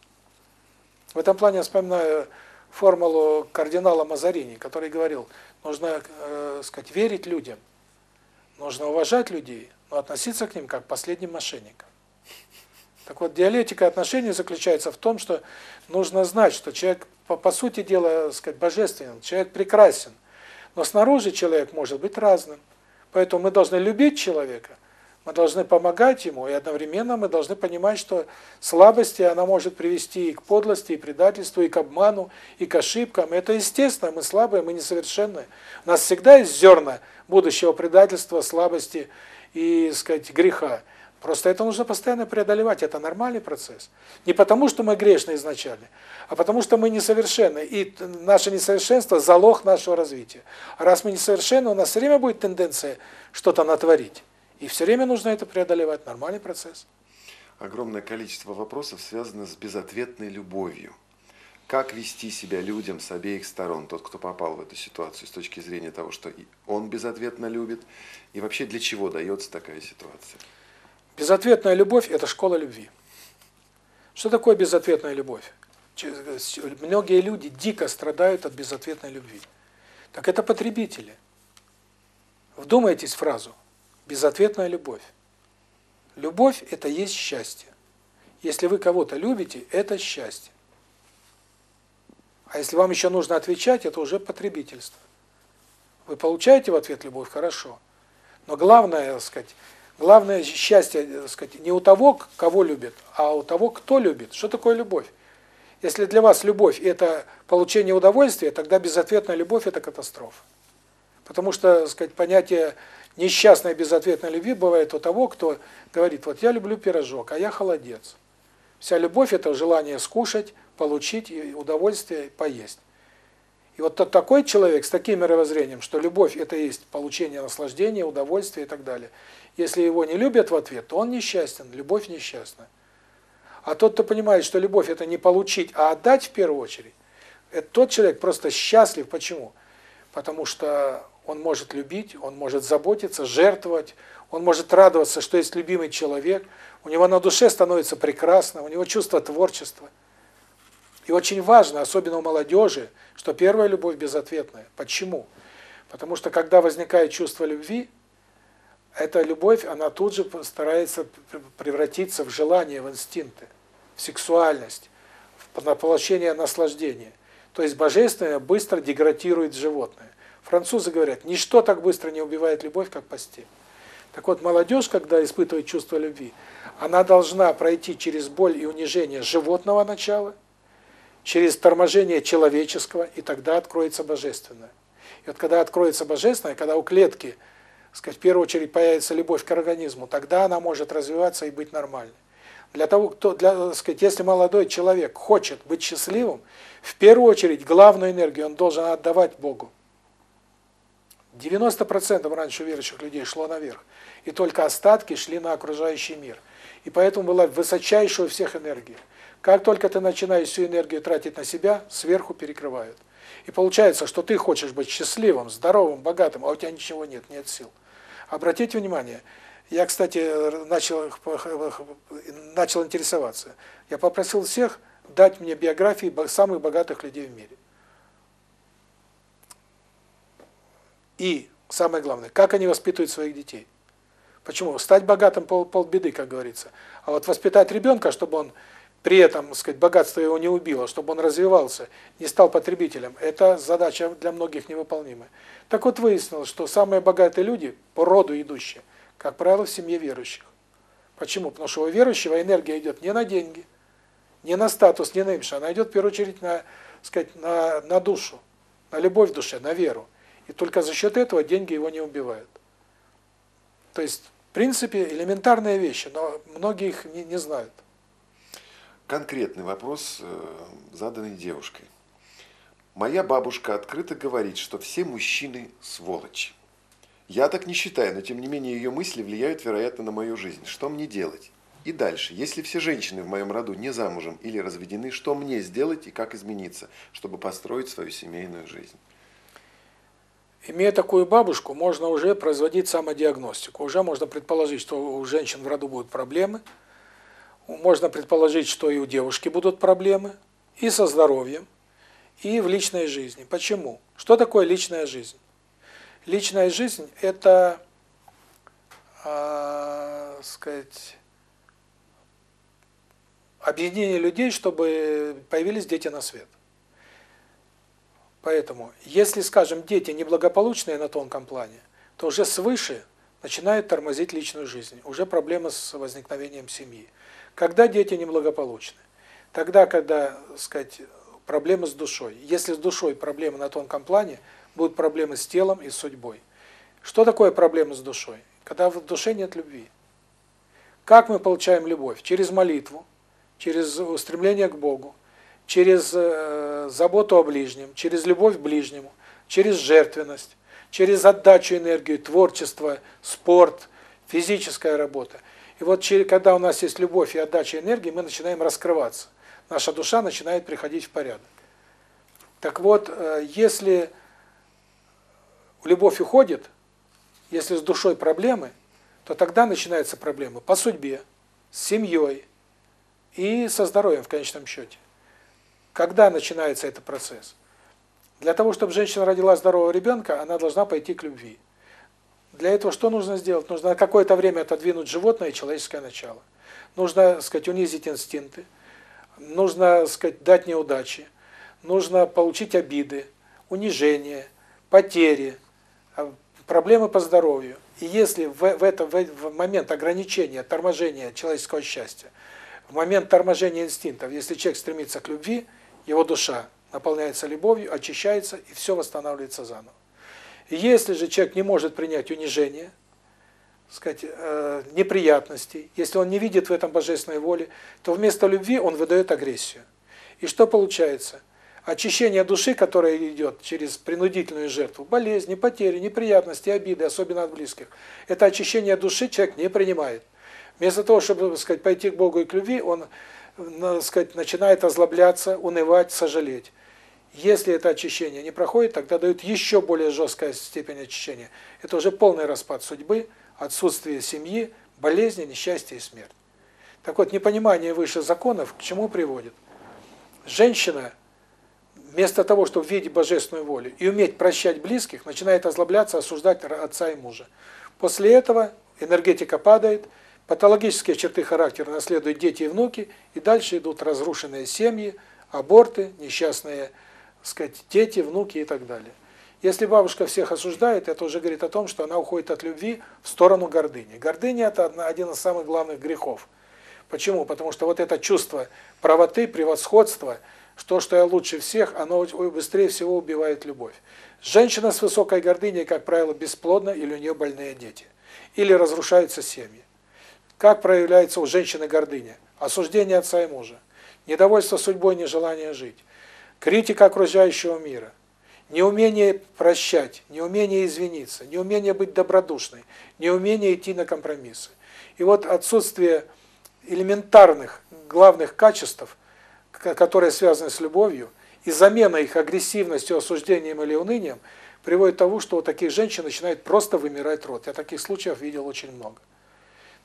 В этом плане я вспоминаю формулу кардинала Мазарини, который говорил, нужно, э, сказать, верить людям, нужно уважать людей, но относиться к ним как к последним мошенникам. Так вот, диалектика отношений заключается в том, что нужно знать, что человек, по, по сути дела, сказать, божественен, человек прекрасен, но снаружи человек может быть разным. Поэтому мы должны любить человека, мы должны помогать ему, и одновременно мы должны понимать, что слабости она может привести и к подлости, и к предательству, и к обману, и к ошибкам. Это естественно, мы слабые, мы несовершенные. У нас всегда есть зерна будущего предательства, слабости и, сказать, греха. Просто это нужно постоянно преодолевать, это нормальный процесс. Не потому, что мы грешны изначально, а потому, что мы несовершенны, и наше несовершенство – залог нашего развития. А раз мы несовершенны, у нас все время будет тенденция что-то натворить. И все время нужно это преодолевать, нормальный процесс.
Огромное количество вопросов связано с безответной любовью. Как вести себя людям с обеих сторон, тот, кто попал в эту ситуацию, с точки зрения того, что он безответно любит, и вообще для чего дается такая ситуация?
Безответная любовь – это школа любви. Что такое безответная любовь? Многие люди дико страдают от безответной любви. Так это потребители. Вдумайтесь в фразу «безответная любовь». Любовь – это есть счастье. Если вы кого-то любите, это счастье. А если вам еще нужно отвечать, это уже потребительство. Вы получаете в ответ любовь – хорошо. Но главное, так сказать, Главное счастье, так сказать, не у того, кого любит, а у того, кто любит. Что такое любовь? Если для вас любовь – это получение удовольствия, тогда безответная любовь – это катастрофа. Потому что, так сказать, понятие несчастной безответной любви бывает у того, кто говорит, вот я люблю пирожок, а я холодец. Вся любовь – это желание скушать, получить удовольствие, поесть. И вот тот такой человек с таким мировоззрением, что любовь – это есть получение наслаждения, удовольствия и так далее – если его не любят в ответ, то он несчастен, любовь несчастна. А тот, кто понимает, что любовь это не получить, а отдать в первую очередь, это тот человек просто счастлив. Почему? Потому что он может любить, он может заботиться, жертвовать, он может радоваться, что есть любимый человек, у него на душе становится прекрасно, у него чувство творчества. И очень важно, особенно у молодежи, что первая любовь безответная. Почему? Потому что когда возникает чувство любви, эта любовь, она тут же старается превратиться в желание, в инстинкты, в сексуальность, в получение наслаждения. То есть божественное быстро деградирует животное. Французы говорят, ничто так быстро не убивает любовь, как постель. Так вот, молодежь, когда испытывает чувство любви, она должна пройти через боль и унижение животного начала, через торможение человеческого, и тогда откроется божественное. И вот когда откроется божественное, когда у клетки, сказать, в первую очередь появится любовь к организму, тогда она может развиваться и быть нормальной. Для того, кто, для, сказать, если молодой человек хочет быть счастливым, в первую очередь главную энергию он должен отдавать Богу. 90% раньше верующих людей шло наверх, и только остатки шли на окружающий мир. И поэтому была высочайшая у всех энергия. Как только ты начинаешь всю энергию тратить на себя, сверху перекрывают. И получается, что ты хочешь быть счастливым, здоровым, богатым, а у тебя ничего нет, нет сил. Обратите внимание, я, кстати, начал начал интересоваться. Я попросил всех дать мне биографии самых богатых людей в мире. И самое главное, как они воспитывают своих детей. Почему? Стать богатым пол полбеды, как говорится. А вот воспитать ребенка, чтобы он при этом, так сказать, богатство его не убило, чтобы он развивался, не стал потребителем, это задача для многих невыполнимая. Так вот выяснилось, что самые богатые люди, по роду идущие, как правило, в семье верующих. Почему? Потому что у верующего энергия идет не на деньги, не на статус, не на имидж, она идет в первую очередь на, сказать, на на душу, на любовь в душе, на веру. И только за счет этого деньги его не убивают. То есть, в принципе, элементарные вещи, но многие их не, не знают.
Конкретный вопрос, э, заданный девушкой. Моя бабушка открыто говорит, что все мужчины сволочи. Я так не считаю, но тем не менее ее мысли влияют, вероятно, на мою жизнь. Что мне делать? И дальше, если все женщины в моем роду не замужем или разведены, что мне сделать и как измениться, чтобы построить свою семейную жизнь?
Имея такую бабушку, можно уже производить самодиагностику. Уже можно предположить, что у женщин в роду будут проблемы. Можно предположить, что и у девушки будут проблемы. И со здоровьем, и в личной жизни. Почему? Что такое личная жизнь? Личная жизнь – это, э, сказать, объединение людей, чтобы появились дети на свет. Поэтому, если, скажем, дети неблагополучные на тонком плане, то уже свыше начинают тормозить личную жизнь, уже проблемы с возникновением семьи. Когда дети неблагополучны? Тогда, когда, сказать, проблемы с душой. Если с душой проблемы на тонком плане, будут проблемы с телом и с судьбой. Что такое проблемы с душой? Когда в душе нет любви. Как мы получаем любовь? Через молитву, через устремление к Богу, через э, заботу о ближнем, через любовь к ближнему, через жертвенность, через отдачу энергии, творчество, спорт, физическая работа. И вот когда у нас есть любовь и отдача энергии, мы начинаем раскрываться. Наша душа начинает приходить в порядок. Так вот, э, если любовь уходит, если с душой проблемы, то тогда начинаются проблемы по судьбе, с семьей и со здоровьем в конечном счете. Когда начинается этот процесс? Для того, чтобы женщина родила здорового ребенка, она должна пойти к любви. Для этого что нужно сделать? Нужно какое-то время отодвинуть животное и человеческое начало. Нужно, сказать, унизить инстинкты. Нужно, сказать, дать неудачи. Нужно получить обиды, унижение, потери, а, проблемы по здоровью. И если в, в, это, в момент ограничения, торможения человеческого счастья, в момент торможения инстинктов, если человек стремится к любви, его душа наполняется любовью, очищается, и все восстанавливается заново. И если же человек не может принять унижение, сказать, э, неприятностей, если он не видит в этом божественной воли, то вместо любви он выдает агрессию. И что получается? Очищение души, которое идет через принудительную жертву, болезни, потери, неприятности, обиды, особенно от близких, это очищение души человек не принимает. Вместо того, чтобы, сказать, пойти к Богу и к любви, он сказать, начинает озлобляться, унывать, сожалеть. Если это очищение не проходит, тогда дают еще более жесткая степень очищения. Это уже полный распад судьбы, отсутствие семьи, болезни, несчастье и смерть. Так вот, непонимание выше законов к чему приводит? Женщина, вместо того, чтобы видеть божественную волю и уметь прощать близких, начинает озлобляться, осуждать отца и мужа. После этого энергетика падает, патологические черты характера наследуют дети и внуки, и дальше идут разрушенные семьи, аборты, несчастные сказать, дети, внуки и так далее. Если бабушка всех осуждает, это уже говорит о том, что она уходит от любви в сторону гордыни. Гордыня – это один из самых главных грехов. Почему? Потому что вот это чувство правоты, превосходства, то, что я лучше всех, оно быстрее всего убивает любовь. Женщина с высокой гордыней, как правило, бесплодна или у нее больные дети. Или разрушаются семьи. Как проявляется у женщины гордыня? Осуждение отца и мужа. Недовольство судьбой, нежелание жить критика окружающего мира, неумение прощать, неумение извиниться, неумение быть добродушной, неумение идти на компромиссы. И вот отсутствие элементарных главных качеств, которые связаны с любовью, и замена их агрессивностью, осуждением или унынием, приводит к тому, что у таких женщин начинает просто вымирать род. Я таких случаев видел очень много.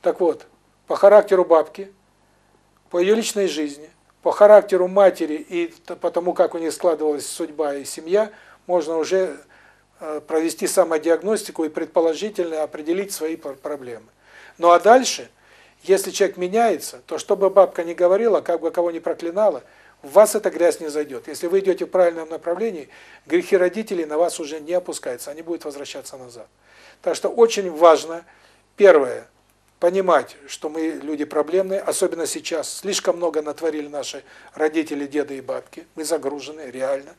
Так вот, по характеру бабки, по ее личной жизни, по характеру матери и по тому, как у нее складывалась судьба и семья, можно уже э, провести самодиагностику и предположительно определить свои проблемы. Ну а дальше, если человек меняется, то что бы бабка ни говорила, как бы кого ни проклинала, в вас эта грязь не зайдет. Если вы идете в правильном направлении, грехи родителей на вас уже не опускаются, они будут возвращаться назад. Так что очень важно, первое – понимать, что мы люди проблемные, особенно сейчас. Слишком много натворили наши родители, деды и бабки. Мы загружены, реально.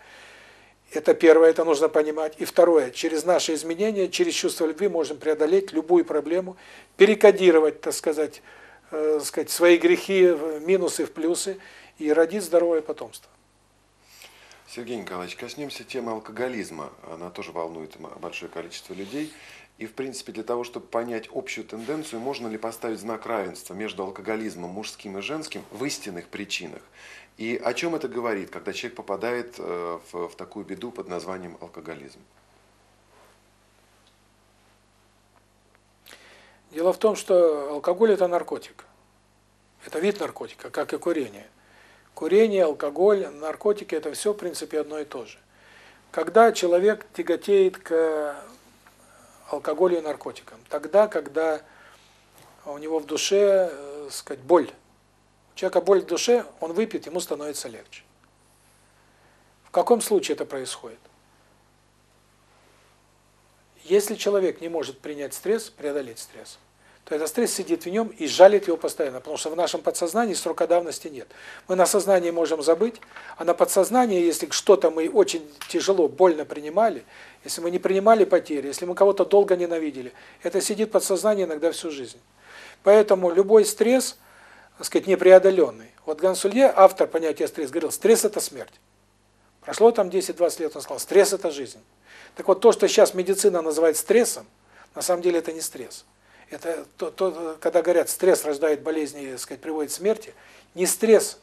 Это первое, это нужно понимать. И второе, через наши изменения, через чувство любви можем преодолеть любую проблему, перекодировать, так сказать, э, сказать свои грехи в минусы в плюсы и родить здоровое потомство.
Сергей Николаевич, коснемся темы алкоголизма. Она тоже волнует большое количество людей. И, в принципе, для того, чтобы понять общую тенденцию, можно ли поставить знак равенства между алкоголизмом мужским и женским в истинных причинах? И о чем это говорит, когда человек попадает э, в, в такую беду под названием алкоголизм?
Дело в том, что алкоголь – это наркотик. Это вид наркотика, как и курение. Курение, алкоголь, наркотики – это все, в принципе, одно и то же. Когда человек тяготеет к алкоголю и наркотикам. Тогда, когда у него в душе, э, сказать, боль. У человека боль в душе, он выпьет, ему становится легче. В каком случае это происходит? Если человек не может принять стресс, преодолеть стресс, то этот стресс сидит в нем и жалит его постоянно, потому что в нашем подсознании срока давности нет. Мы на сознании можем забыть, а на подсознании, если что-то мы очень тяжело, больно принимали, если мы не принимали потери, если мы кого-то долго ненавидели, это сидит в подсознании иногда всю жизнь. Поэтому любой стресс, так сказать, непреодоленный. Вот Гансулье, автор понятия стресс, говорил, стресс – это смерть. Прошло там 10-20 лет, он сказал, стресс – это жизнь. Так вот, то, что сейчас медицина называет стрессом, на самом деле это не стресс. Это то, то когда говорят, стресс рождает болезни, так сказать, приводит к смерти, не стресс,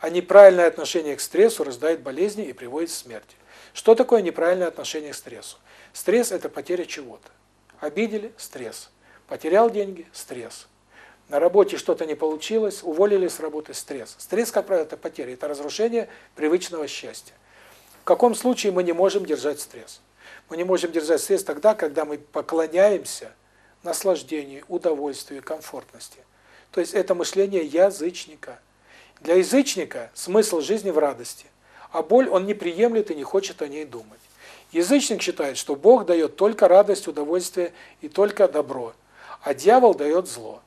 а неправильное отношение к стрессу рождает болезни и приводит к смерти. Что такое неправильное отношение к стрессу? Стресс – это потеря чего-то. Обидели – стресс. Потерял деньги – стресс. На работе что-то не получилось, уволили с работы – стресс. Стресс, как правило, это потеря, это разрушение привычного счастья. В каком случае мы не можем держать стресс? Мы не можем держать стресс тогда, когда мы поклоняемся наслаждению, удовольствию, комфортности. То есть это мышление язычника. Для язычника смысл жизни в радости – а боль он не приемлет и не хочет о ней думать. Язычник считает, что Бог дает только радость, удовольствие и только добро, а дьявол дает зло.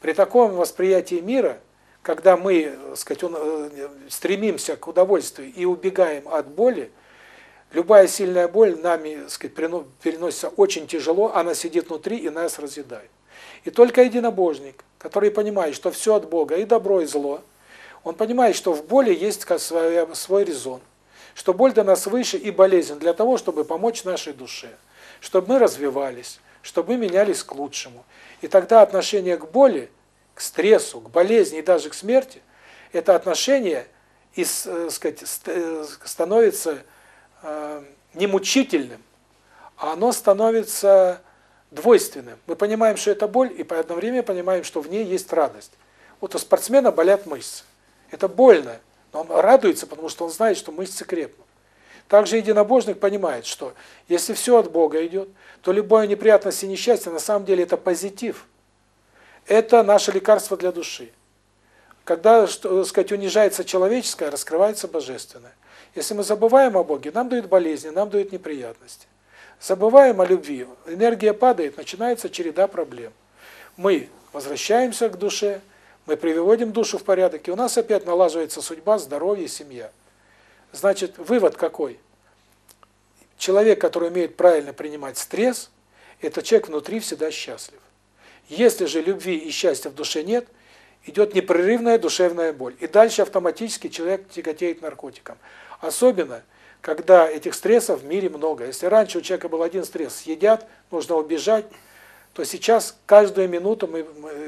При таком восприятии мира, когда мы, сказать, э, стремимся к удовольствию и убегаем от боли, любая сильная боль нами, сказать, переносится очень тяжело, она сидит внутри и нас разъедает. И только единобожник, который понимает, что все от Бога, и добро, и зло – он понимает, что в боли есть свой, свой резон, что боль дана свыше и болезнь для того, чтобы помочь нашей душе, чтобы мы развивались, чтобы мы менялись к лучшему. И тогда отношение к боли, к стрессу, к болезни и даже к смерти это отношение из, э, сказать, э, становится не мучительным, а оно становится двойственным. Мы понимаем, что это боль, и по одно время понимаем, что в ней есть радость. Вот у спортсмена болят мышцы. Это больно, но он радуется, потому что он знает, что мышцы крепнут. Также единобожник понимает, что если все от Бога идет, то любое неприятность и несчастье на самом деле это позитив. Это наше лекарство для души. Когда, что, сказать, унижается человеческое, раскрывается божественное. Если мы забываем о Боге, нам дают болезни, нам дают неприятности. Забываем о любви, энергия падает, начинается череда проблем. Мы возвращаемся к душе, мы приводим душу в порядок, и у нас опять налаживается судьба, здоровье, семья. Значит, вывод какой? Человек, который умеет правильно принимать стресс, это человек внутри всегда счастлив. Если же любви и счастья в душе нет, идет непрерывная душевная боль. И дальше автоматически человек тяготеет наркотикам. Особенно, когда этих стрессов в мире много. Если раньше у человека был один стресс, съедят, нужно убежать, то сейчас каждую минуту мы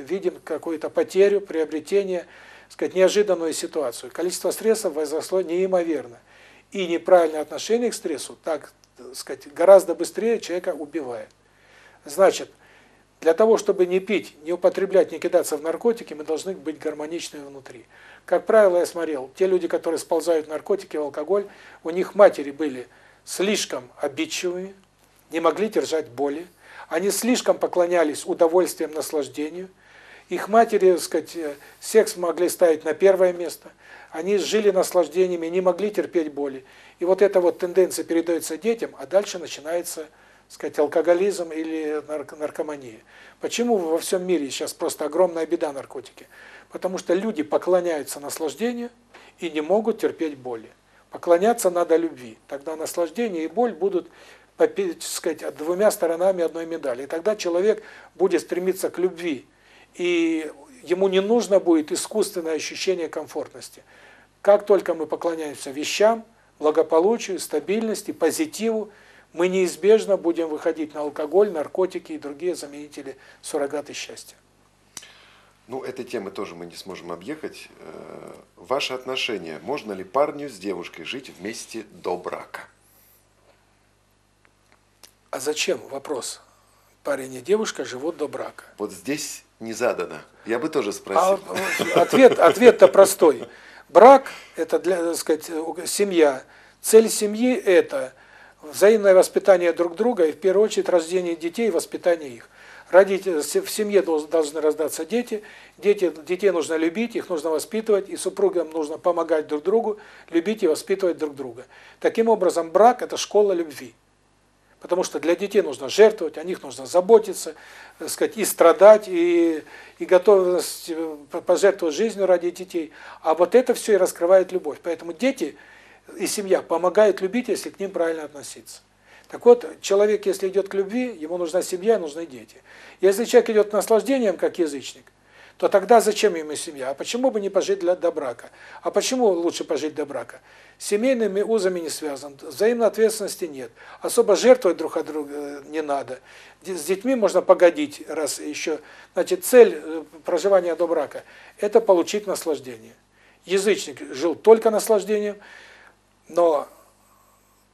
видим какую-то потерю, приобретение, сказать, неожиданную ситуацию. Количество стрессов возросло неимоверно. И неправильное отношение к стрессу так, сказать, гораздо быстрее человека убивает. Значит, для того, чтобы не пить, не употреблять, не кидаться в наркотики, мы должны быть гармоничными внутри. Как правило, я смотрел, те люди, которые сползают в наркотики, в алкоголь, у них матери были слишком обидчивыми, не могли держать боли, они слишком поклонялись удовольствием, наслаждению, их матери, так сказать, э, секс могли ставить на первое место, они жили наслаждениями, не могли терпеть боли. И вот эта вот тенденция передается детям, а дальше начинается сказать, алкоголизм или наркомания. Почему во всем мире сейчас просто огромная беда наркотики? Потому что люди поклоняются наслаждению и не могут терпеть боли. Поклоняться надо любви. Тогда наслаждение и боль будут, так сказать, двумя сторонами одной медали. И тогда человек будет стремиться к любви. И ему не нужно будет искусственное ощущение комфортности. Как только мы поклоняемся вещам, благополучию, стабильности, позитиву, мы неизбежно будем выходить на алкоголь, наркотики и другие заменители суррогаты счастья.
Ну, этой темы тоже мы не сможем объехать. Э, Ваши отношения. Можно ли парню с девушкой жить вместе до брака?
А зачем вопрос? Парень и девушка живут до брака.
Вот здесь не задано. Я бы тоже спросил.
А, ответ ответ-то простой. Брак это для, так сказать, семья. Цель семьи это взаимное воспитание друг друга и в первую очередь рождение детей и воспитание их. Родители в семье должны рождаться дети, дети детей нужно любить, их нужно воспитывать, и супругам нужно помогать друг другу, любить и воспитывать друг друга. Таким образом, брак это школа любви. Потому что для детей нужно жертвовать, о них нужно заботиться, так сказать, и страдать, и и готовность э, пожертвовать жизнью ради детей. А вот это все и раскрывает любовь. Поэтому дети и семья помогают любить, если к ним правильно относиться. Так вот, человек, если идет к любви, ему нужна семья, нужны дети. Если человек идет к наслаждениям, как язычник, то тогда зачем ему семья? А почему бы не пожить для, до брака? А почему лучше пожить до брака? Семейными узами не связан, взаимной ответственности нет, особо жертвовать друг от друга э, не надо. С детьми можно погодить, раз еще. Значит, цель э, проживания до брака – это получить наслаждение. Язычник жил только наслаждением, но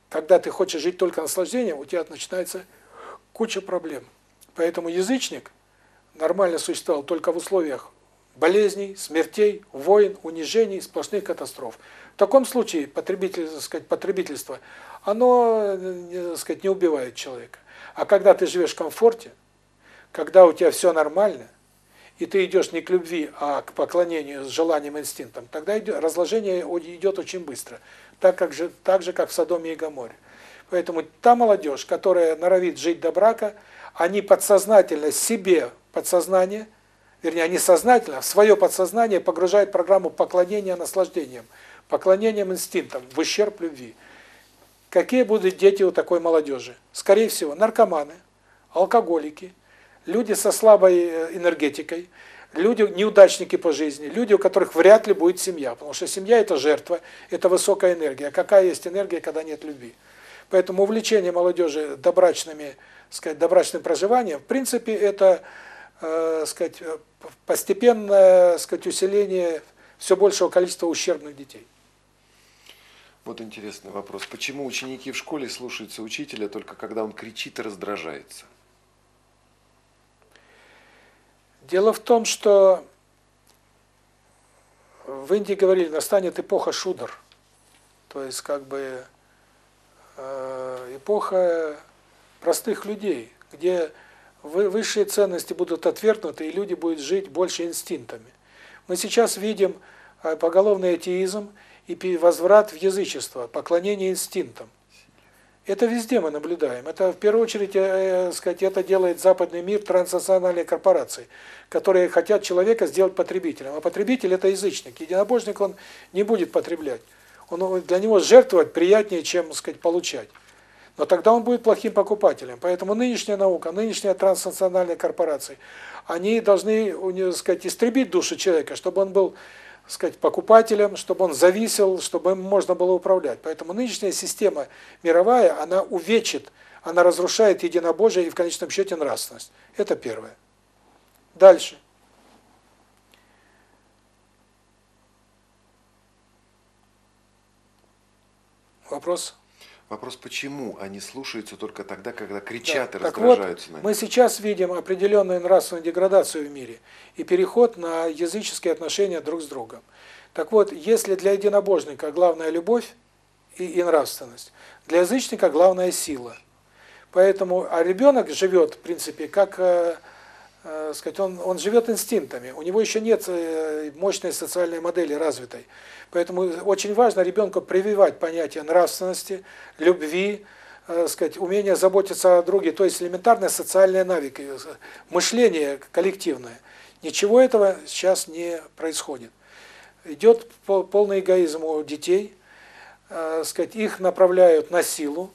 когда ты хочешь жить только наслаждением, у тебя начинается куча проблем. Поэтому язычник нормально существовал только в условиях болезней, смертей, войн, унижений, сплошных катастроф. В таком случае потребитель, так сказать, потребительство, оно, так сказать, не убивает человека. А когда ты живешь в комфорте, когда у тебя все нормально, и ты идешь не к любви, а к поклонению с желанием, инстинктом, тогда разложение идет очень быстро так как же так же как в Содоме и Гоморе. Поэтому та молодежь, которая норовит жить до брака, они подсознательно себе подсознание, вернее, они сознательно в свое подсознание погружают программу поклонения наслаждением, поклонением инстинктам в ущерб любви. Какие будут дети у такой молодежи? Скорее всего, наркоманы, алкоголики, люди со слабой э, энергетикой, люди неудачники по жизни, люди, у которых вряд ли будет семья, потому что семья это жертва, это высокая энергия. А какая есть энергия, когда нет любви? Поэтому увлечение молодежи добрачными, сказать, добрачным проживанием, в принципе, это, э, сказать, постепенное, сказать, усиление все большего количества ущербных детей.
Вот интересный вопрос. Почему ученики в школе слушаются учителя только когда он кричит и раздражается?
Дело в том, что в Индии говорили, настанет эпоха шудр. То есть как бы э, эпоха простых людей, где высшие ценности будут отвергнуты, и люди будут жить больше инстинктами. Мы сейчас видим э, поголовный атеизм и возврат в язычество, поклонение инстинктам. Это везде мы наблюдаем. Это в первую очередь, э, э, сказать, это делает западный мир, транснациональные корпорации, которые хотят человека сделать потребителем. А потребитель это язычник. Единобожник он не будет потреблять. Он для него жертвовать приятнее, чем, сказать, получать. Но тогда он будет плохим покупателем. Поэтому нынешняя наука, нынешние транснациональные корпорации, они должны, сказать, истребить душу человека, чтобы он был сказать, покупателем, чтобы он зависел, чтобы им можно было управлять. Поэтому нынешняя система мировая, она увечит, она разрушает единобожие и в конечном счете нравственность. Это первое. Дальше. Вопрос?
Вопрос, почему они слушаются только тогда, когда кричат да. и
так раздражаются вот, Мы сейчас видим определенную нравственную деградацию в мире и переход на языческие отношения друг с другом. Так вот, если для единобожника главная любовь и, и нравственность, для язычника главная сила. Поэтому, а ребенок живет, в принципе, как, э, сказать, он, он живет инстинктами, у него еще нет э, мощной социальной модели развитой. Поэтому очень важно ребенку прививать понятие нравственности, любви, э, сказать, умение заботиться о друге, то есть элементарные социальные навыки, э, мышление коллективное. Ничего этого сейчас не происходит. Идет полный эгоизм у детей, э, сказать, их направляют на силу,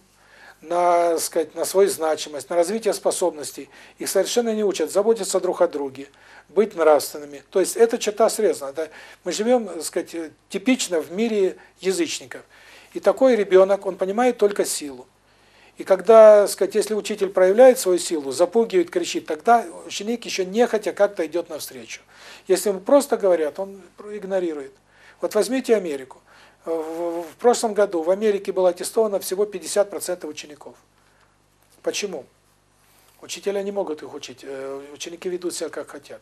на, сказать, на свою значимость, на развитие способностей. Их совершенно не учат заботиться друг о друге, быть нравственными. То есть это черта срезана. Это мы живем, так сказать, типично в мире язычников. И такой ребенок, он понимает только силу. И когда, сказать, если учитель проявляет свою силу, запугивает, кричит, тогда ученик еще нехотя как-то идет навстречу. Если ему просто говорят, он игнорирует. Вот возьмите Америку. В, прошлом году в Америке было аттестовано всего 50% учеников. Почему? Учителя не могут их учить, э, ученики ведут себя как хотят.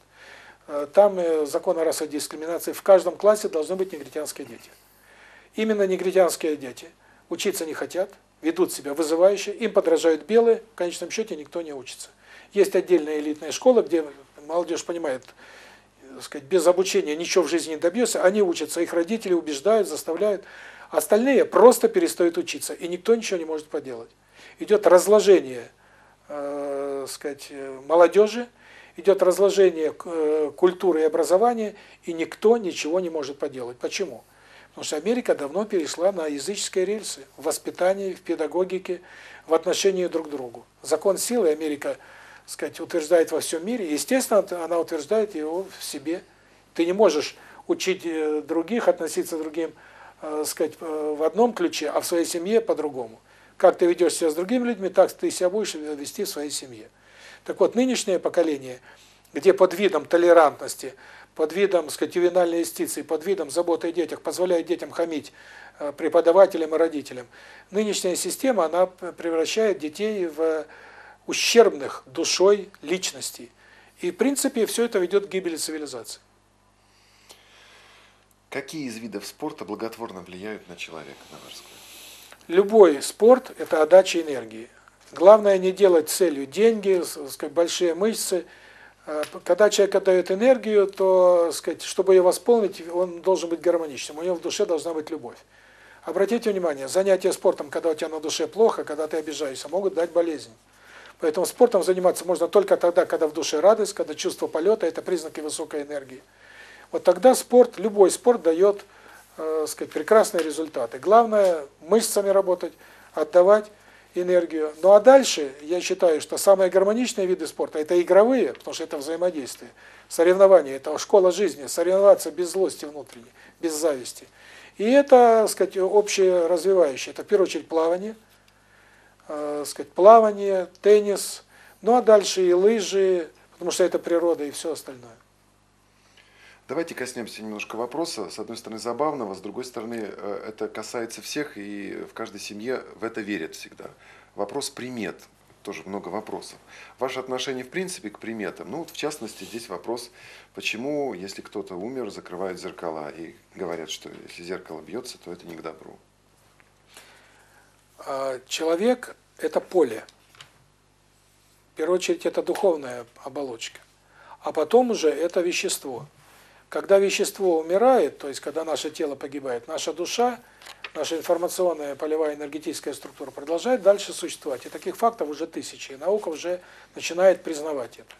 Э, там э, закон о расовой дискриминации, в каждом классе должны быть негритянские дети. Именно негритянские дети учиться не хотят, ведут себя вызывающе, им подражают белые, в конечном счете никто не учится. Есть отдельная элитная школа, где молодежь понимает, сказать, без обучения ничего в жизни не добьется, они учатся, их родители убеждают, заставляют. Остальные просто перестают учиться, и никто ничего не может поделать. Идет разложение э, сказать, молодежи, идет разложение э, культуры и образования, и никто ничего не может поделать. Почему? Потому что Америка давно перешла на языческие рельсы в воспитании, в педагогике, в отношении друг к другу. Закон силы Америка, сказать, утверждает во всем мире, естественно, она утверждает его в себе. Ты не можешь учить э, других, относиться к другим, э, сказать, в одном ключе, а в своей семье по-другому. Как ты ведешь себя с другими людьми, так ты себя будешь вести в своей семье. Так вот, нынешнее поколение, где под видом толерантности, под видом, сказать, ювенальной юстиции, под видом заботы о детях позволяет детям хамить э, преподавателям и родителям, нынешняя система, она превращает детей в ущербных душой личностей. И, в принципе, все это ведет к гибели цивилизации.
Какие из видов спорта благотворно влияют на человека, на ваш взгляд?
Любой спорт – это отдача энергии. Главное не делать целью деньги, сказать, большие мышцы. А, когда человек отдает энергию, то, сказать, чтобы ее восполнить, он должен быть гармоничным. У него в душе должна быть любовь. Обратите внимание, занятия спортом, когда у тебя на душе плохо, когда ты обижаешься, могут дать болезнь. Поэтому спортом заниматься можно только тогда, когда в душе радость, когда чувство полета – это признаки высокой энергии. Вот тогда спорт, любой спорт дает э, сказать, прекрасные результаты. Главное мышцами работать, отдавать энергию. Ну а дальше я считаю, что самые гармоничные виды спорта это игровые, потому что это взаимодействие. Соревнования это школа жизни, соревноваться без злости внутренней, без зависти. И это, сказать, общее развивающее. Это в первую очередь плавание, э, сказать, плавание, теннис, ну а дальше и лыжи, потому что это природа и все остальное.
Давайте коснемся немножко вопроса. С одной стороны, забавного, с другой стороны, э, это касается всех, и в каждой семье в это верят всегда. Вопрос примет. Тоже много вопросов. Ваше отношение, в принципе, к приметам. Ну, вот в частности, здесь вопрос, почему, если кто-то умер, закрывают зеркала и говорят, что если зеркало бьется, то это не к добру.
А, человек – это поле. В первую очередь, это духовная оболочка. А потом уже это вещество – когда вещество умирает, то есть когда наше тело погибает, наша душа, наша информационная полевая энергетическая структура продолжает дальше существовать. И таких фактов уже тысячи, и наука уже начинает признавать это.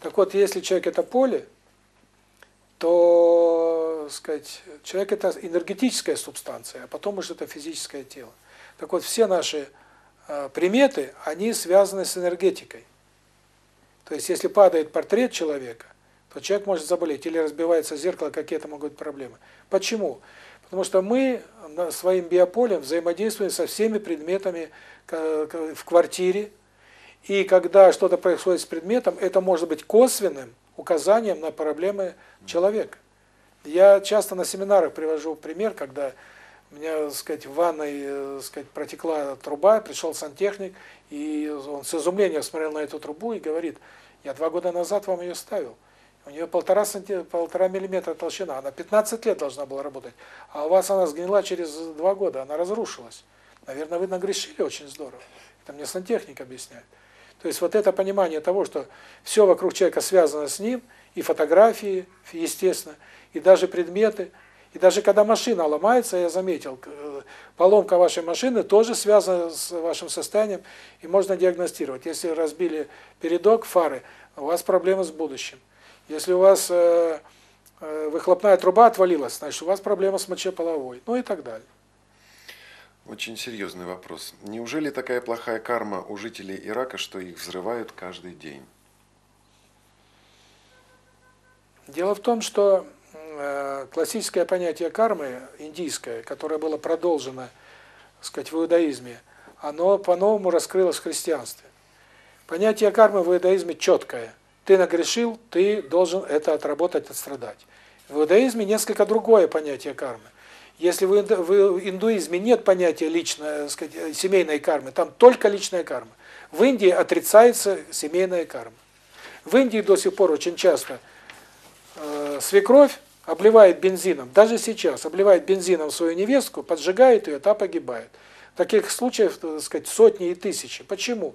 Так вот, если человек это поле, то, сказать, человек это энергетическая субстанция, а потом уже это физическое тело. Так вот, все наши э, приметы, они связаны с энергетикой. То есть, если падает портрет человека, то человек может заболеть или разбивается зеркало, какие-то могут быть проблемы. Почему? Потому что мы своим биополем взаимодействуем со всеми предметами в квартире, и когда что-то происходит с предметом, это может быть косвенным указанием на проблемы человека. Я часто на семинарах привожу пример, когда меня, так сказать, в ванной, э, так сказать, протекла труба, пришел сантехник, и он с изумлением смотрел на эту трубу и говорит, я два года назад вам ее ставил. У нее полтора, санти... полтора миллиметра толщина, она 15 лет должна была работать, а у вас она сгнила через два года, она разрушилась. Наверное, вы нагрешили очень здорово. Это мне сантехник объясняет. То есть вот это понимание того, что все вокруг человека связано с ним, и фотографии, естественно, и даже предметы, и даже когда машина ломается, я заметил, э, поломка вашей машины тоже связана с вашим состоянием, и можно диагностировать. Если разбили передок фары, у вас проблемы с будущим. Если у вас э, э, выхлопная труба отвалилась, значит, у вас проблема с мочеполовой, ну и так далее.
Очень серьезный вопрос. Неужели такая плохая карма у жителей Ирака, что их взрывают каждый день?
Дело в том, что классическое понятие кармы, индийское, которое было продолжено, так сказать, в иудаизме, оно по-новому раскрылось в христианстве. Понятие кармы в иудаизме четкое – ты нагрешил, ты должен это отработать, отстрадать. В иудаизме несколько другое понятие кармы. Если в индуизме нет понятия личной, сказать, семейной кармы, там только личная карма. В Индии отрицается семейная карма. В Индии до сих пор очень часто э, свекровь обливает бензином, даже сейчас обливает бензином свою невестку, поджигает ее, та погибает. Таких случаев, так сказать, сотни и тысячи. Почему?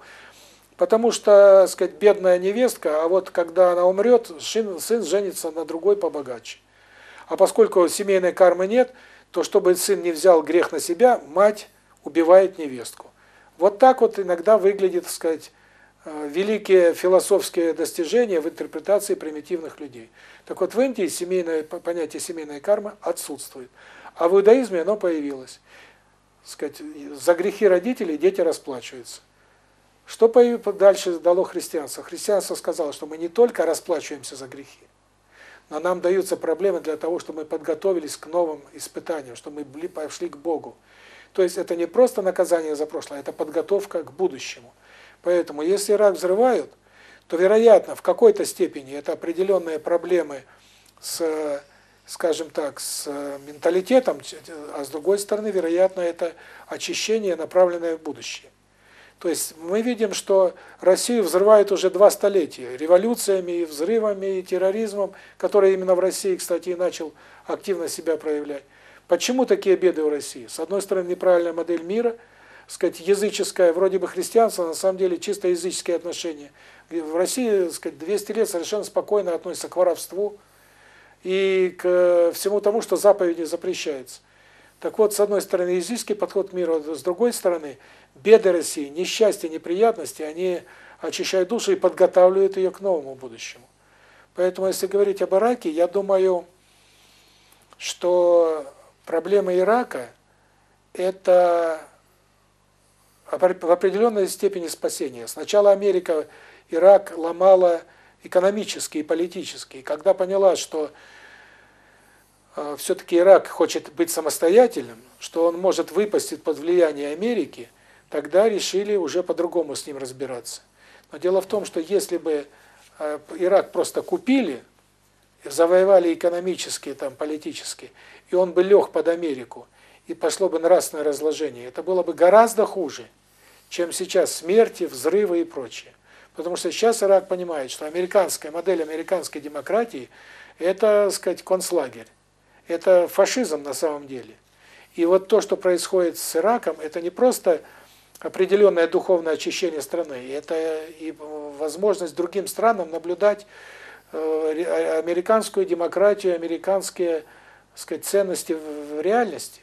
Потому что, сказать, бедная невестка, а вот когда она умрет, сын, женится на другой побогаче. А поскольку семейной кармы нет, то чтобы сын не взял грех на себя, мать убивает невестку. Вот так вот иногда выглядит, так сказать, э, великие философские достижения в интерпретации примитивных людей. Так вот в Индии семейное понятие семейной кармы отсутствует, а в иудаизме оно появилось. Сказать, за грехи родителей дети расплачиваются. Что дальше дало христианство? Христианство сказало, что мы не только расплачиваемся за грехи, но нам даются проблемы для того, чтобы мы подготовились к новым испытаниям, чтобы мы пошли к Богу. То есть это не просто наказание за прошлое, это подготовка к будущему. Поэтому если рак взрывают, то, вероятно, в какой-то степени это определенные проблемы с, скажем так, с менталитетом, а с другой стороны, вероятно, это очищение, направленное в будущее. То есть мы видим, что Россию взрывают уже два столетия революциями, взрывами, и терроризмом, который именно в России, кстати, и начал активно себя проявлять. Почему такие беды в России? С одной стороны, неправильная модель мира, сказать, языческая, вроде бы христианство, на самом деле чисто языческие отношения. В России, сказать, 200 лет совершенно спокойно относятся к воровству и к всему тому, что заповеди запрещается. Так вот, с одной стороны, языческий подход к миру, с другой стороны, беды России, несчастья, неприятности, они очищают душу и подготавливают ее к новому будущему. Поэтому, если говорить об Ираке, я думаю, что проблема Ирака – это в определенной степени спасение. Сначала Америка Ирак ломала экономически и политически. Когда поняла, что э, все-таки Ирак хочет быть самостоятельным, что он может выпасть под влияние Америки – тогда решили уже по-другому с ним разбираться. Но дело в том, что если бы э, Ирак просто купили, завоевали экономически, там, политически, и он бы лег под Америку, и пошло бы нравственное разложение, это было бы гораздо хуже, чем сейчас смерти, взрывы и прочее. Потому что сейчас Ирак понимает, что американская модель американской демократии – это, так сказать, концлагерь. Это фашизм на самом деле. И вот то, что происходит с Ираком, это не просто определенное духовное очищение страны, это и возможность другим странам наблюдать э, американскую демократию, американские, сказать, ценности в реальности.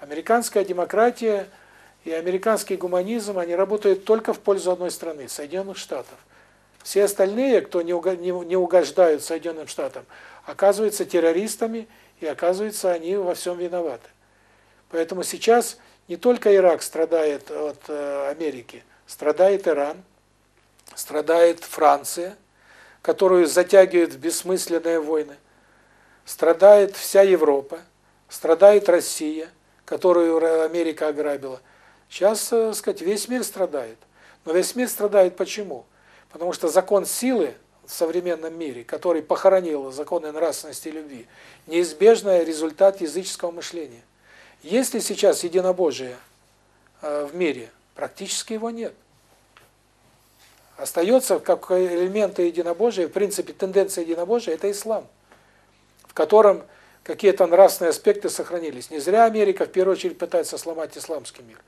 Американская демократия и американский гуманизм, они работают только в пользу одной страны Соединенных Штатов. Все остальные, кто не угождают Соединенным Штатам, оказываются террористами, и оказывается, они во всем виноваты. Поэтому сейчас не только Ирак страдает от э, Америки, страдает Иран, страдает Франция, которую затягивают в бессмысленные войны, страдает вся Европа, страдает Россия, которую Америка ограбила. Сейчас, так э, сказать, весь мир страдает. Но весь мир страдает почему? Потому что закон силы в современном мире, который похоронил законы нравственности и любви, неизбежный результат языческого мышления. Есть ли сейчас единобожие э, в мире? Практически его нет. Остается как элементы единобожия, в принципе, тенденция единобожия – это ислам, в котором какие-то нравственные аспекты сохранились. Не зря Америка в первую очередь пытается сломать исламский мир.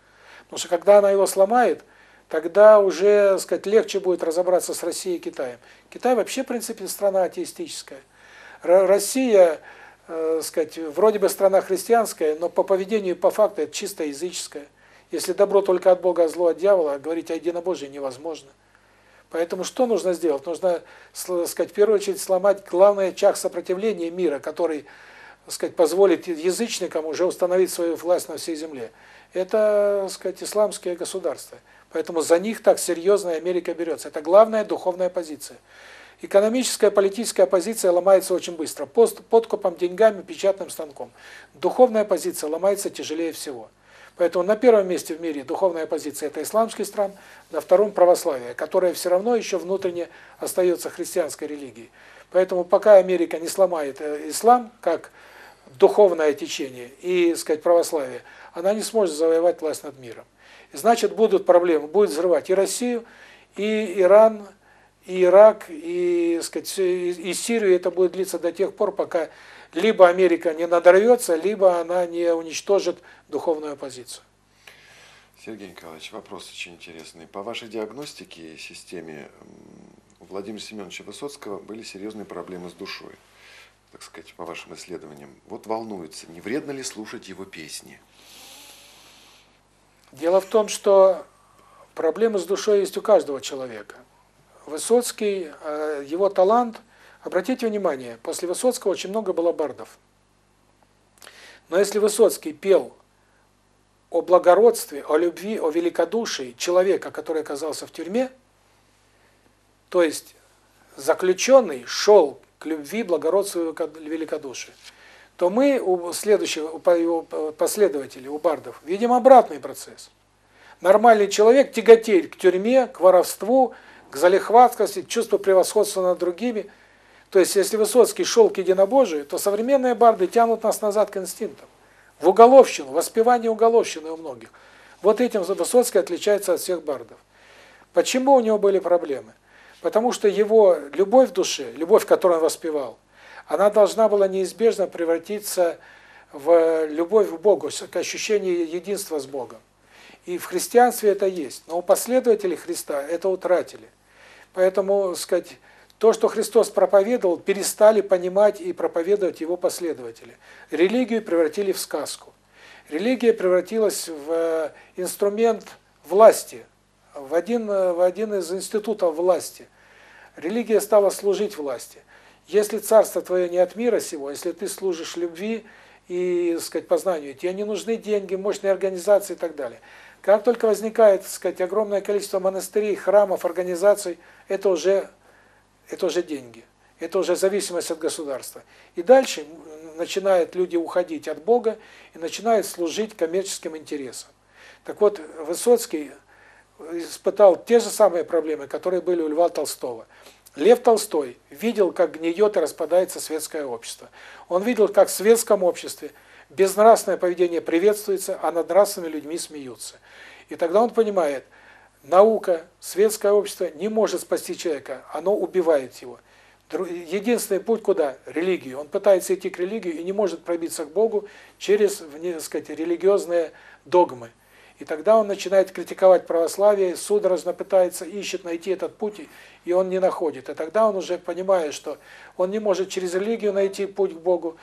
Потому что когда она его сломает, тогда уже, так сказать, легче будет разобраться с Россией и Китаем. Китай вообще, в принципе, страна атеистическая. Россия э, сказать, вроде бы страна христианская, но по поведению и по факту это чисто языческая. Если добро только от Бога, а зло от дьявола, говорить о единобожии невозможно. Поэтому что нужно сделать? Нужно, сказать, в первую очередь сломать главный очаг сопротивления мира, который, сказать, позволит язычникам уже установить свою власть на всей земле. Это, сказать, исламские государства. Поэтому за них так серьезно Америка берется. Это главная духовная позиция. Экономическая, политическая позиция ломается очень быстро, подкупом, деньгами, печатным станком. Духовная позиция ломается тяжелее всего. Поэтому на первом месте в мире духовная позиция – это исламский стран, на втором – православие, которое все равно еще внутренне остается христианской религией. Поэтому пока Америка не сломает э, ислам как духовное течение и, сказать, православие, она не сможет завоевать власть над миром. Значит, будут проблемы, будет взрывать и Россию, и Иран, и Ирак, и, сказать, и Сирию, это будет длиться до тех пор, пока либо Америка не надорвется, либо она не уничтожит духовную оппозицию.
Сергей Николаевич, вопрос очень интересный. По вашей диагностике и системе у Владимира Семеновича Высоцкого были серьезные проблемы с душой, так сказать, по вашим исследованиям. Вот волнуется, не вредно ли слушать его песни?
Дело в том, что проблемы с душой есть у каждого человека. Высоцкий, э, его талант, обратите внимание, после Высоцкого очень много было бардов. Но если Высоцкий пел о благородстве, о любви, о великодушии человека, который оказался в тюрьме, то есть заключенный шел к любви, благородству и великодушию, то мы у следующего, у его последователей, у бардов, видим обратный процесс. Нормальный человек тяготеет к тюрьме, к воровству, к залихваткости, к чувству превосходства над другими. То есть, если Высоцкий шел к единобожию, то современные барды тянут нас назад к инстинктам. В уголовщину, воспевание уголовщины у многих. Вот этим Высоцкий отличается от всех бардов. Почему у него были проблемы? Потому что его любовь в душе, любовь, которую он воспевал, она должна была неизбежно превратиться в любовь к Богу, к ощущению единства с Богом. И в христианстве это есть, но у последователей Христа это утратили. Поэтому, сказать, то, что Христос проповедовал, перестали понимать и проповедовать его последователи. Религию превратили в сказку. Религия превратилась в э, инструмент власти, в один, э, в один из институтов власти. Религия стала служить власти. Если царство твое не от мира сего, если ты служишь любви и, сказать, познанию, тебе не нужны деньги, мощные организации и так далее. Как только возникает, так сказать, огромное количество монастырей, храмов, организаций, это уже это уже деньги. Это уже зависимость от государства. И дальше начинают люди уходить от Бога и начинают служить коммерческим интересам. Так вот, Высоцкий испытал те же самые проблемы, которые были у Льва Толстого. Лев Толстой видел, как гниет и распадается светское общество. Он видел, как в светском обществе безнравственное поведение приветствуется, а над нравственными людьми смеются. И тогда он понимает, наука, светское общество не может спасти человека, оно убивает его. Единственный путь куда? Религию. Он пытается идти к религии и не может пробиться к Богу через, так сказать, религиозные догмы. И тогда он начинает критиковать православие, судорожно пытается, ищет найти этот путь, и он не находит. И тогда он уже понимает, что он не может через религию найти путь к Богу,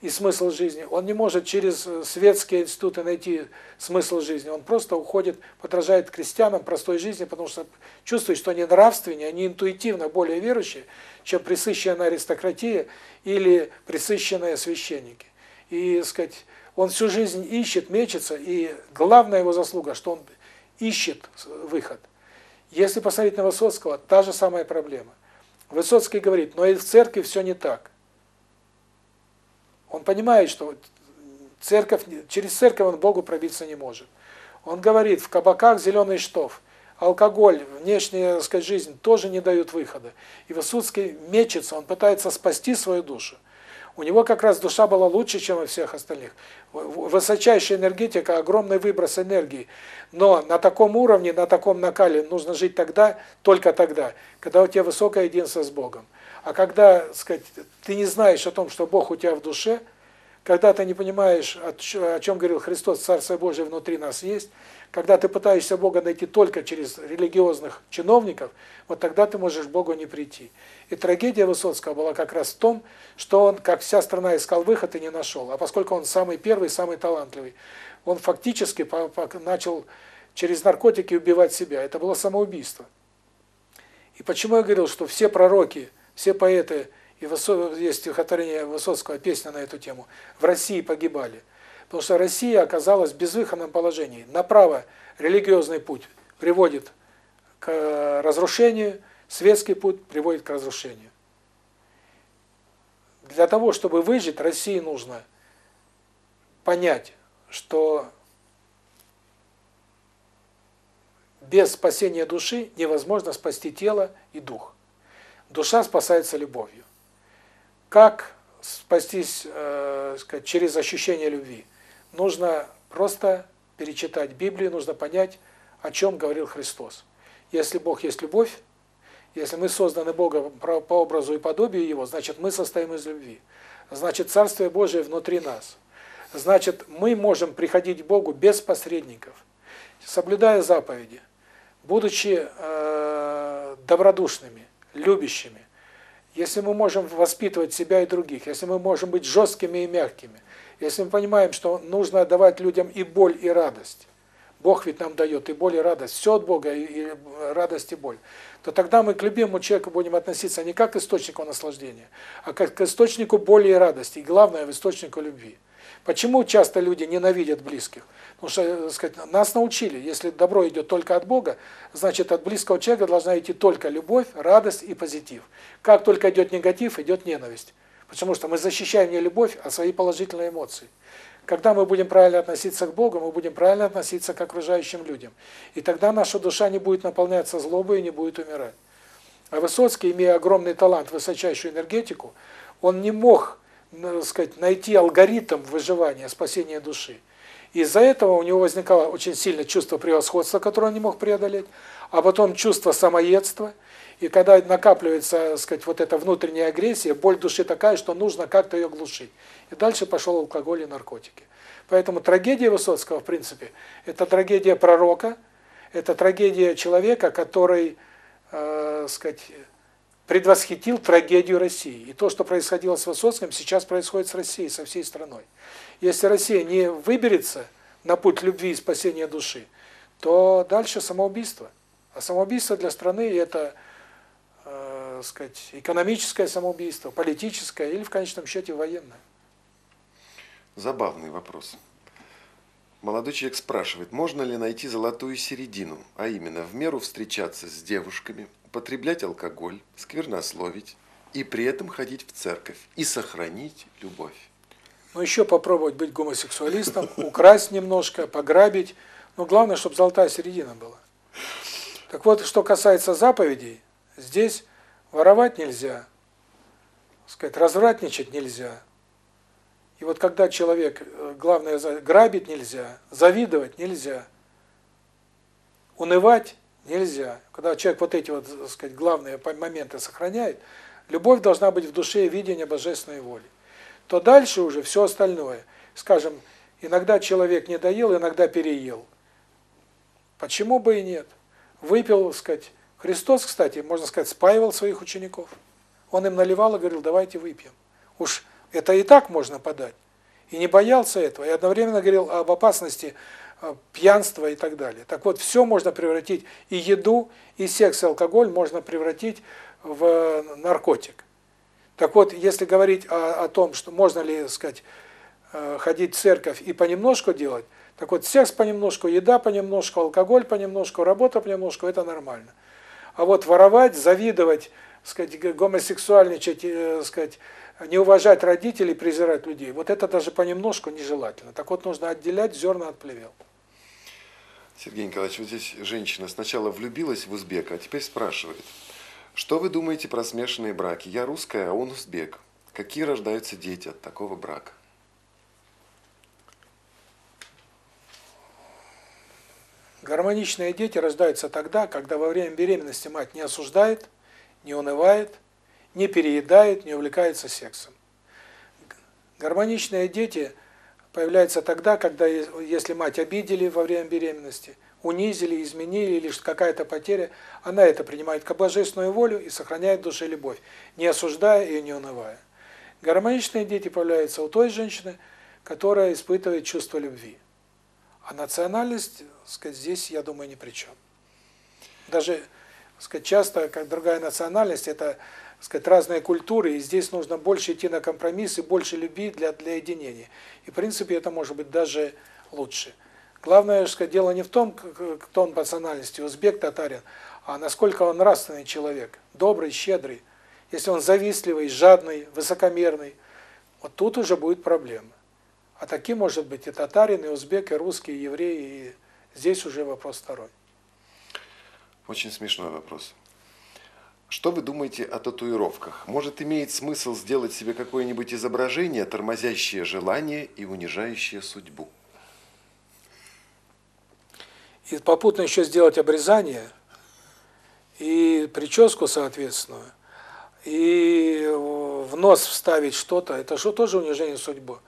и смысл жизни. Он не может через светские институты найти смысл жизни. Он просто уходит, подражает крестьянам простой жизни, потому что чувствует, что они нравственнее, они интуитивно более верующие, чем присыщенная аристократия или присыщенные священники. И, сказать, он всю жизнь ищет, мечется, и главная его заслуга, что он ищет выход. Если посмотреть на Высоцкого, та же самая проблема. Высоцкий говорит, но и в церкви все не так. Он понимает, что церковь через церковь он Богу пробиться не может. Он говорит, в кабаках зеленый штоф, алкоголь, внешняя, так сказать, жизнь тоже не дают выхода. И Высоцкий мечется, он пытается спасти свою душу. У него как раз душа была лучше, чем у всех остальных. Высочайшая энергетика, огромный выброс энергии. Но на таком уровне, на таком накале нужно жить тогда, только тогда, когда у тебя высокое единство с Богом. А когда, сказать, ты не знаешь о том, что Бог у тебя в душе, когда ты не понимаешь, о чем говорил Христос, Царство Божие внутри нас есть, когда ты пытаешься Бога найти только через религиозных чиновников, вот тогда ты можешь к Богу не прийти. И трагедия Высоцкого была как раз в том, что он, как вся страна, искал выход и не нашел. А поскольку он самый первый, самый талантливый, он фактически начал через наркотики убивать себя. Это было самоубийство. И почему я говорил, что все пророки все поэты, и есть стихотворение Высоцкого, песня на эту тему, в России погибали. Потому что Россия оказалась в безвыходном положении. Направо религиозный путь приводит к разрушению, светский путь приводит к разрушению. Для того, чтобы выжить, России нужно понять, что без спасения души невозможно спасти тело и дух. Душа спасается любовью. Как спастись, э, сказать, через ощущение любви? Нужно просто перечитать Библию, нужно понять, о чем говорил Христос. Если Бог есть любовь, если мы созданы Богом по образу и подобию Его, значит, мы состоим из любви. Значит, Царствие Божие внутри нас. Значит, мы можем приходить к Богу без посредников, соблюдая заповеди, будучи э, добродушными, любящими, если мы можем воспитывать себя и других, если мы можем быть жесткими и мягкими, если мы понимаем, что нужно давать людям и боль, и радость, Бог ведь нам дает и боль, и радость, все от Бога, и, и радость, и боль, то тогда мы к любимому человеку будем относиться не как к источнику наслаждения, а как к источнику боли и радости, и главное, в источнику любви. Почему часто люди ненавидят близких? Потому что, так сказать, нас научили, если добро идет только от Бога, значит, от близкого человека должна идти только любовь, радость и позитив. Как только идет негатив, идет ненависть. Потому что мы защищаем не любовь, а свои положительные эмоции. Когда мы будем правильно относиться к Богу, мы будем правильно относиться к окружающим людям. И тогда наша душа не будет наполняться злобой и не будет умирать. А Высоцкий, имея огромный талант, высочайшую энергетику, он не мог, так сказать, найти алгоритм выживания, спасения души. Из-за этого у него возникало очень сильное чувство превосходства, которое он не мог преодолеть, а потом чувство самоедства. И когда накапливается, так сказать, вот эта внутренняя агрессия, боль души такая, что нужно как-то ее глушить. И дальше пошел алкоголь и наркотики. Поэтому трагедия Высоцкого, в принципе, это трагедия пророка, это трагедия человека, который, э, сказать, предвосхитил трагедию России. И то, что происходило с Высоцким, сейчас происходит с Россией, со всей страной. Если Россия не выберется на путь любви и спасения души, то дальше самоубийство. А самоубийство для страны это, э, сказать, экономическое самоубийство, политическое или в конечном счете военное.
Забавный вопрос. Молодой человек спрашивает, можно ли найти золотую середину, а именно в меру встречаться с девушками, употреблять алкоголь, сквернословить и при этом ходить в церковь и сохранить любовь.
Ну еще попробовать быть гомосексуалистом, (laughs) украсть немножко, пограбить, но главное, чтобы золотая середина была. Так вот, что касается заповедей, здесь Воровать нельзя, сказать, развратничать нельзя. И вот когда человек, э, главное, грабить нельзя, завидовать нельзя, унывать нельзя. Когда человек вот эти вот, так сказать, главные моменты сохраняет, любовь должна быть в душе и видение божественной воли. То дальше уже все остальное. Скажем, иногда человек не доел, иногда переел. Почему бы и нет? Выпил, так сказать, Христос, кстати, можно сказать, спаивал своих учеников. Он им наливал и говорил, давайте выпьем. Уж это и так можно подать. И не боялся этого, и одновременно говорил об опасности э, пьянства и так далее. Так вот, все можно превратить, и еду, и секс, и алкоголь можно превратить в наркотик. Так вот, если говорить о, о том, что можно ли, сказать, э, ходить в церковь и понемножку делать, так вот, секс понемножку, еда понемножку, алкоголь понемножку, работа понемножку – это нормально. А вот воровать, завидовать, сказать, гомосексуальничать, э, сказать, не уважать родителей, презирать людей, вот это даже понемножку нежелательно. Так вот, нужно отделять зерна от плевел.
Сергей Николаевич, вот здесь женщина сначала влюбилась в узбека, а теперь спрашивает, что вы думаете про смешанные браки? Я русская, а он узбек. Какие рождаются дети от такого брака?
Гармоничные дети рождаются тогда, когда во время беременности мать не осуждает, не унывает, не переедает, не увлекается сексом. Гармоничные дети появляются тогда, когда если мать обидели во время беременности, унизили, изменили или какая-то потеря, она это принимает как божественную волю и сохраняет в душе любовь, не осуждая и не унывая. Гармоничные дети появляются у той женщины, которая испытывает чувство любви. А национальность, сказать, здесь, я думаю, ни при чем. Даже, сказать, часто, как другая национальность, это, сказать, разные культуры, и здесь нужно больше идти на компромиссы, больше любви для для единения. И в принципе это может быть даже лучше. Главное, сказать, дело не в том, кто он по национальности, узбек, татарин, а насколько он нравственный человек, добрый, щедрый. Если он завистливый, жадный, высокомерный, вот тут уже будет проблема. А таким может быть и татарин, и узбек, и русский, и еврей, и здесь уже вопрос второй.
Очень смешной вопрос. Что вы думаете о татуировках? Может, имеет смысл сделать себе какое-нибудь изображение, тормозящее желание и унижающее судьбу?
И попутно еще сделать обрезание и прическу соответственную, и в нос вставить что-то, это что тоже унижение судьбы.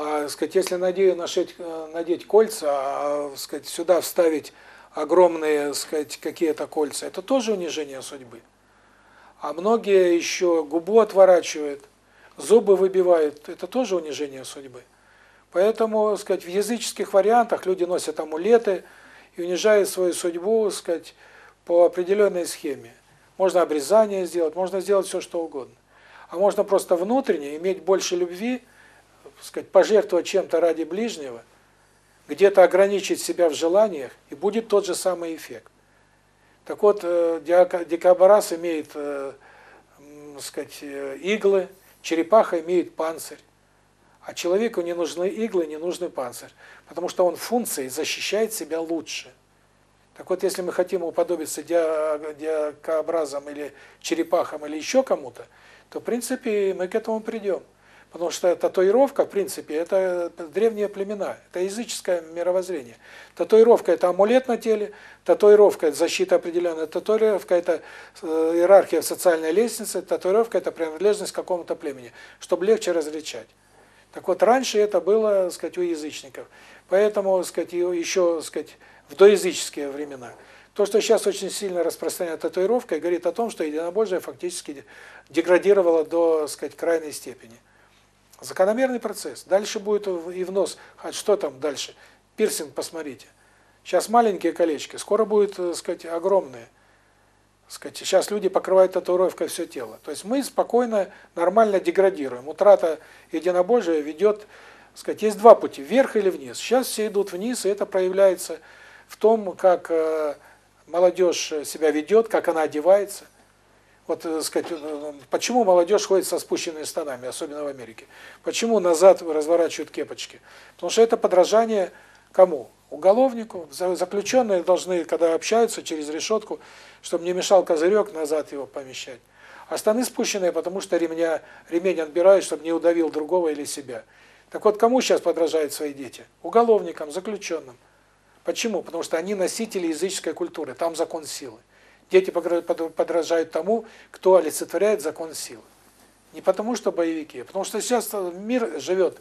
А, сказать, если надею нашить, э, надеть кольца, а, сказать, сюда вставить огромные, сказать, какие-то кольца, это тоже унижение судьбы. А многие еще губу отворачивают, зубы выбивают, это тоже унижение судьбы. Поэтому, сказать, в языческих вариантах люди носят амулеты и унижают свою судьбу, сказать, по определенной схеме. Можно обрезание сделать, можно сделать все что угодно. А можно просто внутренне иметь больше любви, сказать, пожертвовать чем-то ради ближнего, где-то ограничить себя в желаниях, и будет тот же самый эффект. Так вот, э, дикобраз имеет, э, сказать, э, иглы, черепаха имеет панцирь. А человеку не нужны иглы, не нужны панцирь, потому что он функцией защищает себя лучше. Так вот, если мы хотим уподобиться дикобразам или черепахам или еще кому-то, то, в принципе, мы к этому придем. Потому что татуировка, в принципе, это древние племена, это языческое мировоззрение. Татуировка – это амулет на теле, татуировка – это защита определенная, татуировка – это э, иерархия в социальной лестнице, татуировка – это принадлежность к какому-то племени, чтобы легче различать. Так вот, раньше это было, так сказать, у язычников. Поэтому, так сказать, еще, так сказать, в доязыческие времена. То, что сейчас очень сильно распространяется татуировка, говорит о том, что единобожие фактически деградировало до, так сказать, крайней степени. Закономерный процесс. Дальше будет и в нос. А что там дальше? Пирсинг, посмотрите. Сейчас маленькие колечки, скоро будет, так сказать, огромные. сказать, сейчас люди покрывают татуировкой все тело. То есть мы спокойно, нормально деградируем. Утрата единобожия ведет, сказать, есть два пути, вверх или вниз. Сейчас все идут вниз, и это проявляется в том, как э, молодежь себя ведет, как она одевается – вот, так э, сказать, э, почему молодежь ходит со спущенными штанами, особенно в Америке? Почему назад разворачивают кепочки? Потому что это подражание кому? Уголовнику. Заключенные должны, когда общаются через решетку, чтобы не мешал козырек, назад его помещать. А штаны спущенные, потому что ремня, ремень отбирают, чтобы не удавил другого или себя. Так вот, кому сейчас подражают свои дети? Уголовникам, заключенным. Почему? Потому что они носители языческой культуры, там закон силы. Дети подражают тому, кто олицетворяет закон силы. Не потому что боевики, а потому что сейчас мир живет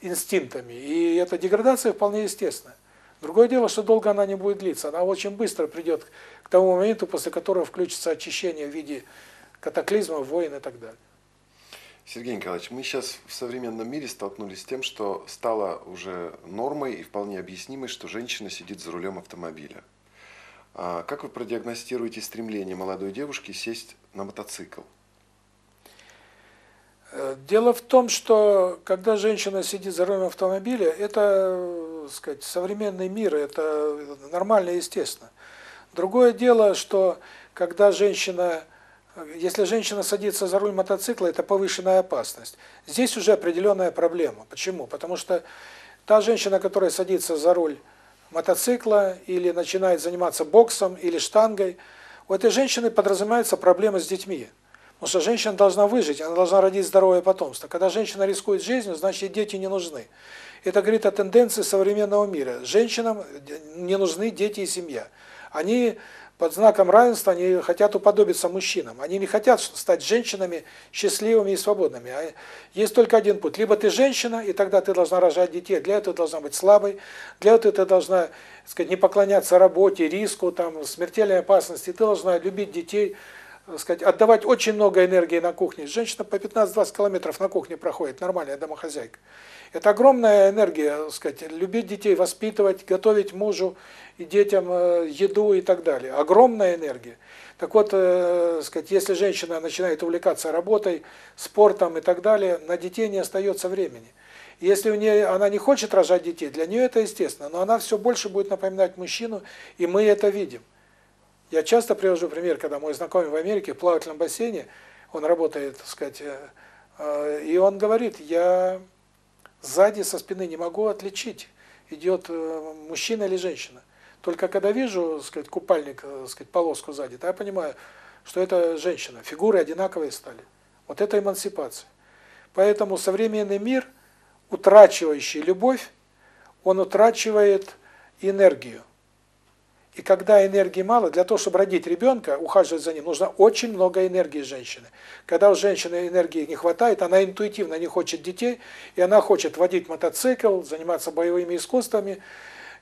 инстинктами, и эта деградация вполне естественна. Другое дело, что долго она не будет длиться, она очень быстро придет к тому моменту, после которого включится очищение в виде катаклизма, войн и так далее.
Сергей Николаевич, мы сейчас в современном мире столкнулись с тем, что стало уже нормой и вполне объяснимой, что женщина сидит за рулем автомобиля. А как вы продиагностируете стремление молодой девушки сесть на мотоцикл?
Э, дело в том, что когда женщина сидит за рулем автомобиля, это, сказать, современный мир, это нормально и естественно. Другое дело, что когда женщина, если женщина садится за руль мотоцикла, это повышенная опасность. Здесь уже определенная проблема. Почему? Потому что та женщина, которая садится за руль мотоцикла или начинает заниматься боксом или штангой, у этой женщины подразумевается проблема с детьми. Потому что женщина должна выжить, она должна родить здоровое потомство. Когда женщина рискует жизнью, значит, дети не нужны. Это говорит о тенденции современного мира. Женщинам не нужны дети и семья. Они под знаком равенства они хотят уподобиться мужчинам. Они не хотят стать женщинами счастливыми и свободными. А есть только один путь. Либо ты женщина, и тогда ты должна рожать детей. Для этого ты должна быть слабой. Для этого ты должна, сказать, не поклоняться работе, риску, там, смертельной опасности. Ты должна любить детей, сказать, отдавать очень много энергии на кухне. Женщина по 15-20 километров на кухне проходит, нормальная домохозяйка. Это огромная энергия, сказать, любить детей, воспитывать, готовить мужу и детям э, еду и так далее. Огромная энергия. Так вот, э, сказать, если женщина начинает увлекаться работой, спортом и так далее, на детей не остается времени. Если у нее она не хочет рожать детей, для нее это естественно, но она все больше будет напоминать мужчину, и мы это видим. Я часто привожу пример, когда мой знакомый в Америке в плавательном бассейне, он работает, так сказать, э, э, и он говорит, я сзади со спины не могу отличить, идет э, мужчина или женщина. Только когда вижу, сказать, купальник, так сказать, полоску сзади, то я понимаю, что это женщина. Фигуры одинаковые стали. Вот это эмансипация. Поэтому современный мир, утрачивающий любовь, он утрачивает энергию. И когда энергии мало, для того, чтобы родить ребенка, ухаживать за ним, нужно очень много энергии женщины. Когда у женщины энергии не хватает, она интуитивно не хочет детей, и она хочет водить мотоцикл, заниматься боевыми искусствами,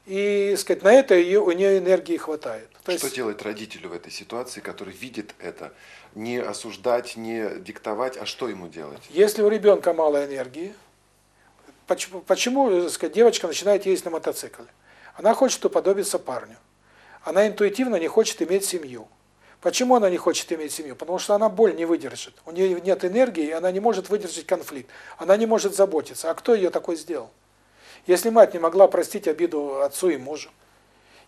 и, сказать, на это ее, у нее энергии хватает.
То что есть... делать родителю в этой ситуации, который видит это? Не осуждать, не диктовать, а что ему делать?
Если у ребенка мало энергии, почему, почему сказать, девочка начинает ездить на мотоцикле? Она хочет уподобиться парню она интуитивно не хочет иметь семью. Почему она не хочет иметь семью? Потому что она боль не выдержит. У нее нет энергии, и она не может выдержать конфликт. Она не может заботиться. А кто ее такой сделал? Если мать не могла простить обиду отцу и мужу,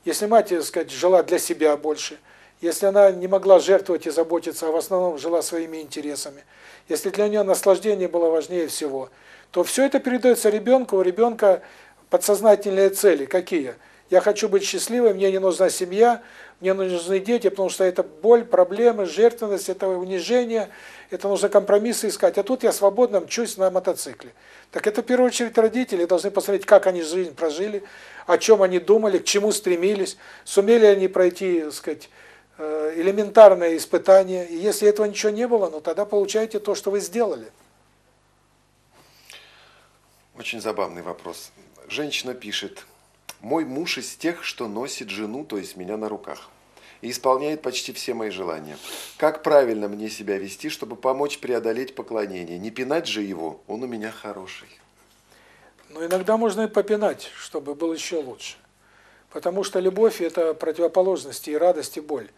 если мать, так сказать, жила для себя больше, если она не могла жертвовать и заботиться, а в основном жила своими интересами, если для нее наслаждение было важнее всего, то все это передается ребенку, у ребенка подсознательные цели какие – я хочу быть счастливой, мне не нужна семья, мне нужны дети, потому что это боль, проблемы, жертвенность, это унижение, это нужно компромиссы искать. А тут я свободно мчусь на мотоцикле. Так это в первую очередь родители должны посмотреть, как они жизнь прожили, о чем они думали, к чему стремились, сумели они пройти, так сказать, э, элементарное испытание. И если этого ничего не было, ну тогда получаете то, что вы сделали.
Очень забавный вопрос. Женщина пишет, мой муж из тех, что носит жену, то есть меня на руках, и исполняет почти все мои желания. Как правильно мне себя вести, чтобы помочь преодолеть поклонение? Не пинать же его, он у меня хороший.
Но иногда можно и попинать, чтобы было еще лучше. Потому что любовь – это противоположности и радость, и боль.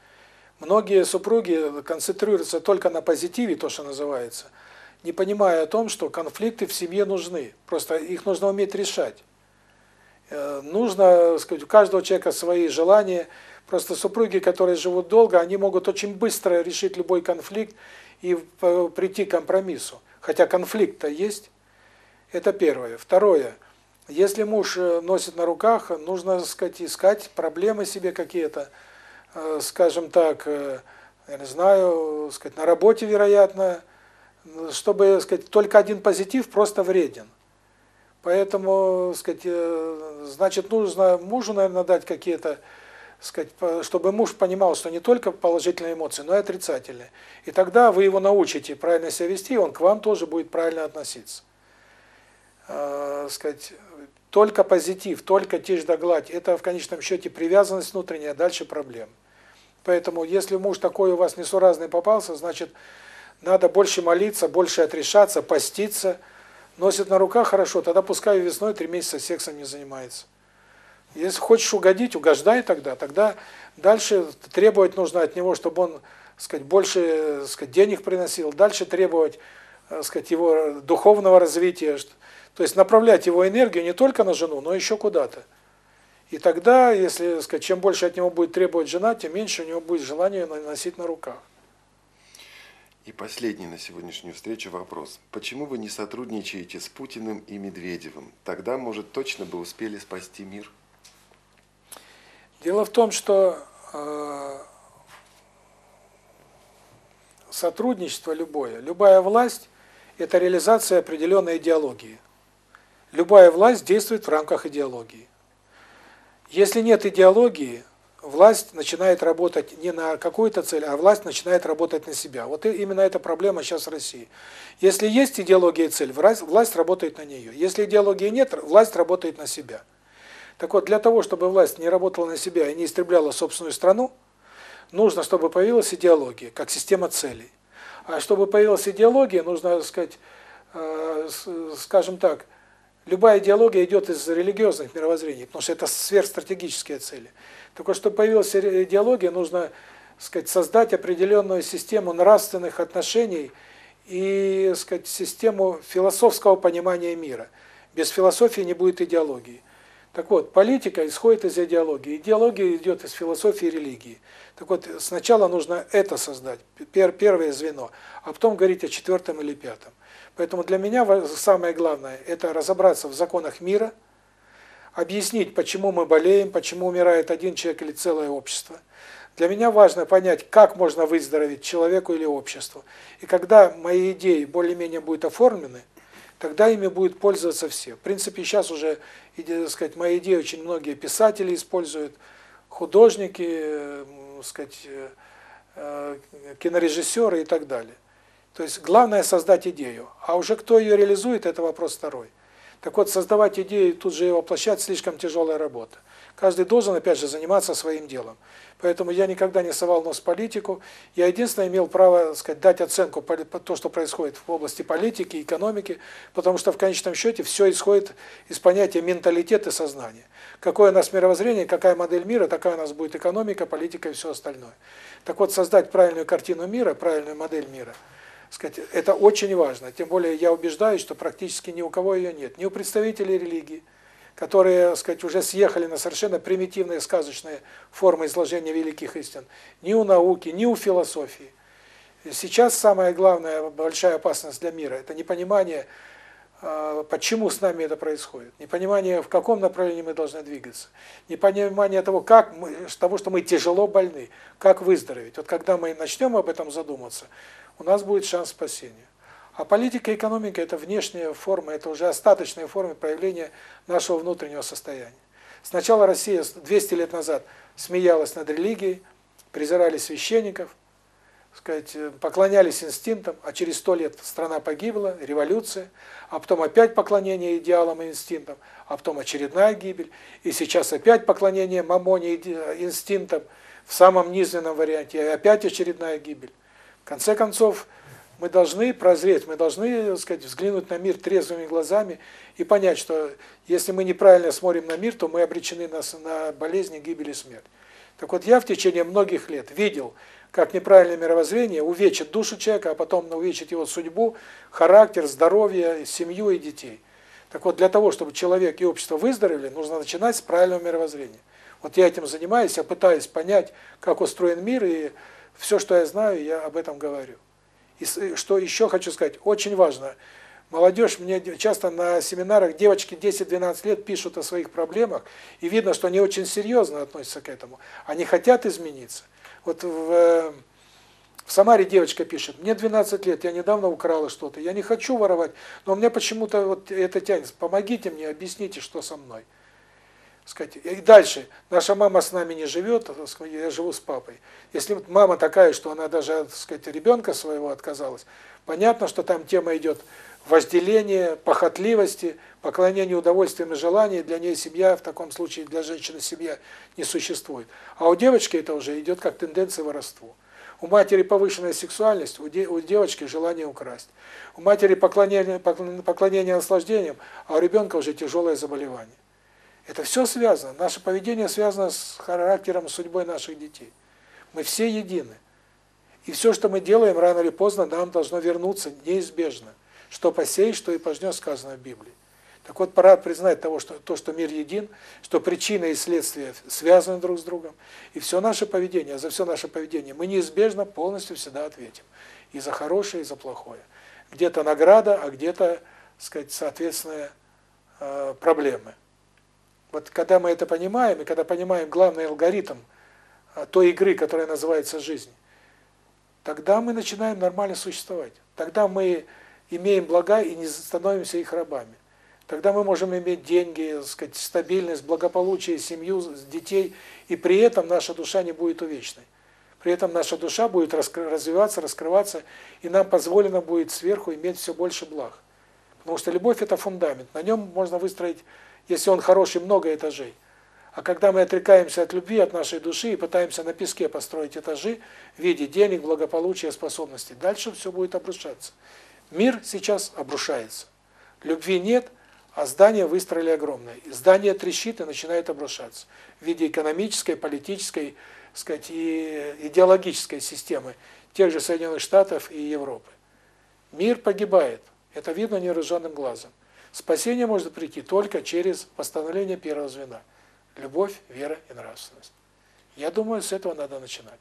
Многие супруги концентрируются только на позитиве, то, что называется, не понимая о том, что конфликты в семье нужны. Просто их нужно уметь решать. Э, нужно, сказать, у каждого человека свои желания. Просто супруги, которые живут долго, они могут очень быстро решить любой конфликт и прийти к компромиссу. Хотя конфликт-то есть. Это первое. Второе. Если муж э, носит на руках, нужно, сказать, искать проблемы себе какие-то, э, скажем так, я не знаю, сказать, на работе, вероятно, чтобы, сказать, только один позитив просто вреден. Поэтому, сказать, э, значит, нужно мужу, наверное, дать какие-то, сказать, чтобы муж понимал, что не только положительные эмоции, но и отрицательные. И тогда вы его научите правильно себя вести, и он к вам тоже будет правильно относиться. Э, сказать, только позитив, только тишь да гладь это в конечном счете привязанность внутренняя, а дальше проблем. Поэтому если муж такой у вас несуразный попался, значит, надо больше молиться, больше отрешаться, поститься. Носит на руках хорошо, тогда пускай весной три месяца сексом не занимается. Если хочешь угодить, угождай тогда. Тогда дальше требовать нужно от него, чтобы он, сказать, больше, сказать, денег приносил. Дальше требовать, э, сказать, его духовного развития. То есть направлять его энергию не только на жену, но еще куда-то. И тогда, если, сказать, чем больше от него будет требовать жена, тем меньше у него будет желания носить на руках.
И последний на сегодняшнюю встречу вопрос. Почему вы не сотрудничаете с Путиным и Медведевым? Тогда, может, точно бы успели спасти мир?
Дело в том, что э, сотрудничество любое, любая власть – это реализация определенной идеологии. Любая власть действует в рамках идеологии. Если нет идеологии, власть начинает работать не на какую-то цель, а власть начинает работать на себя. Вот именно эта проблема сейчас в России. Если есть идеология и цель, власть работает на нее. Если идеологии нет, власть работает на себя. Так вот, для того, чтобы власть не работала на себя и не истребляла собственную страну, нужно, чтобы появилась идеология, как система целей. А чтобы появилась идеология, нужно, сказать, э, скажем так, любая идеология идет из религиозных мировоззрений, потому что это сверхстратегические цели. Только чтобы появилась идеология, нужно, сказать, создать определенную систему нравственных отношений и, сказать, систему философского понимания мира. Без философии не будет идеологии. Так вот, политика исходит из идеологии. Идеология идет из философии и религии. Так вот, сначала нужно это создать, первое звено, а потом говорить о четвертом или пятом. Поэтому для меня самое главное – это разобраться в законах мира – объяснить, почему мы болеем, почему умирает один человек или целое общество. Для меня важно понять, как можно выздороветь человеку или обществу. И когда мои идеи более-менее будут оформлены, тогда ими будет пользоваться все. В принципе, сейчас уже, так сказать, мои идеи очень многие писатели используют, художники, сказать, э, э, кинорежиссеры и так далее. То есть главное создать идею, а уже кто ее реализует это вопрос второй. Так вот, создавать идеи и тут же ее воплощать слишком тяжелая работа. Каждый должен, опять же, заниматься своим делом. Поэтому я никогда не совал нос в политику. Я единственное имел право, сказать, дать оценку по то, что происходит в области политики, экономики, потому что в конечном счете все исходит из понятия менталитет и сознания. Какое у нас мировоззрение, какая модель мира, такая у нас будет экономика, политика и все остальное. Так вот, создать правильную картину мира, правильную модель мира – сказать, это очень важно. Тем более я убеждаюсь, что практически ни у кого ее нет. Ни у представителей религии, которые, сказать, уже съехали на совершенно примитивные сказочные формы изложения великих истин, ни у науки, ни у философии. Сейчас самая главная большая опасность для мира это непонимание а, почему с нами это происходит, непонимание, в каком направлении мы должны двигаться, непонимание того, как мы, того, что мы тяжело больны, как выздороветь. Вот когда мы начнем об этом задуматься, у нас будет шанс спасения. А политика и экономика – это внешняя форма, это уже остаточная форма проявления нашего внутреннего состояния. Сначала Россия 200 лет назад смеялась над религией, презирали священников, сказать, поклонялись инстинктам, а через сто лет страна погибла, революция, а потом опять поклонение идеалам и инстинктам, а потом очередная гибель, и сейчас опять поклонение мамоне инстинктам в самом низменном варианте, и опять очередная гибель. Конце концов, мы должны прозреть, мы должны, так сказать, взглянуть на мир трезвыми глазами и понять, что если мы неправильно смотрим на мир, то мы обречены на, на болезни, гибель и смерть. Так вот, я в течение многих лет видел, как неправильное мировоззрение увечит душу человека, а потом увечит его судьбу, характер, здоровье, семью и детей. Так вот, для того, чтобы человек и общество выздоровели, нужно начинать с правильного мировоззрения. Вот я этим занимаюсь, я пытаюсь понять, как устроен мир, и все, что я знаю, я об этом говорю. И что еще хочу сказать, очень важно. Молодежь, мне часто на семинарах девочки 10-12 лет пишут о своих проблемах, и видно, что они очень серьезно относятся к этому. Они хотят измениться. Вот в В Самаре девочка пишет, мне 12 лет, я недавно украла что-то, я не хочу воровать, но у меня почему-то вот это тянется. Помогите мне, объясните, что со мной. Сказать. И дальше, наша мама с нами не живет, я живу с папой. Если мама такая, что она даже, так сказать, ребенка своего отказалась, понятно, что там тема идет вожделение, похотливости, поклонение удовольствиям и желаниям, для нее семья, в таком случае для женщины семья не существует. А у девочки это уже идет как тенденция воровству. У матери повышенная сексуальность, у, де, у девочки желание украсть. У матери поклонение, поклонение наслаждением, а у ребенка уже тяжелое заболевание. Это все связано. Наше поведение связано с характером, судьбой наших детей. Мы все едины. И все, что мы делаем, рано или поздно нам должно вернуться неизбежно. Что посеешь, что и пожнешь, сказано в Библии. Так вот, пора признать того, что то, что мир един, что причина и следствие связаны друг с другом, и все наше поведение, за все наше поведение мы неизбежно полностью всегда ответим. И за хорошее, и за плохое. Где-то награда, а где-то, сказать, соответственно, э, проблемы. Вот когда мы это понимаем, и когда понимаем главный алгоритм э, той игры, которая называется жизнь, тогда мы начинаем нормально существовать. Тогда мы имеем блага и не становимся их рабами. Тогда мы можем иметь деньги, сказать, стабильность, благополучие, семью, детей, и при этом наша душа не будет увечной. При этом наша душа будет развиваться, раскрываться, и нам позволено будет сверху иметь все больше благ. Потому что любовь – это фундамент. На нем можно выстроить, если он хороший, много этажей. А когда мы отрекаемся от любви, от нашей души и пытаемся на песке построить этажи в виде денег, благополучия, способностей, дальше все будет обрушаться. Мир сейчас обрушается. Любви нет – а здание выстроили огромное. Здание трещит и начинает обрушаться в виде экономической, политической, сказать, и идеологической системы тех же Соединенных Штатов и Европы. Мир погибает. Это видно невооруженным глазом. Спасение может прийти только через восстановление первого звена. Любовь, вера и нравственность. Я думаю, с этого надо начинать.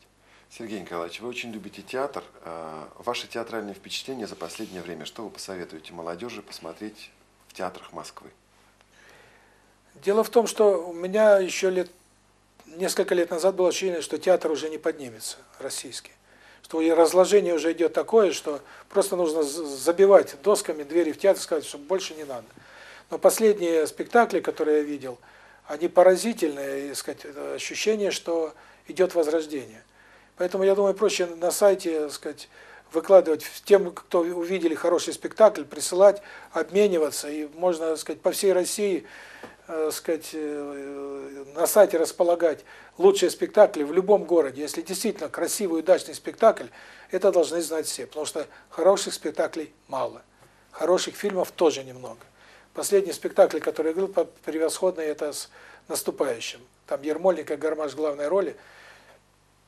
Сергей Николаевич, вы очень любите театр. А, ваши театральные впечатления за последнее время, что вы посоветуете молодежи посмотреть в театрах Москвы?
Дело в том, что у меня еще лет несколько лет назад было ощущение, что театр уже не поднимется, российский. Что и разложение уже идет такое, что просто нужно забивать досками двери в театр, сказать, что больше не надо. Но последние спектакли, которые я видел, они поразительные, сказать, ощущение, что идет возрождение. Поэтому я думаю, проще на сайте, сказать, выкладывать тем, кто увидели хороший спектакль, присылать, обмениваться, и можно, сказать, по всей России, э, сказать, э, на сайте располагать лучшие спектакли в любом городе. Если действительно красивый, удачный спектакль, это должны знать все, потому что хороших спектаклей мало. Хороших фильмов тоже немного. Последний спектакль, который я говорил, превосходный, это с наступающим. Там Ермольник и Гармаш в главной роли –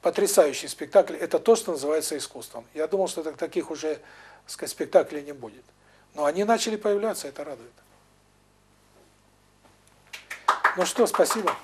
потрясающий спектакль. Это то, что называется искусством. Я думал, что таких уже, сказать, спектаклей не будет. Но они начали появляться, это радует. Ну что, спасибо.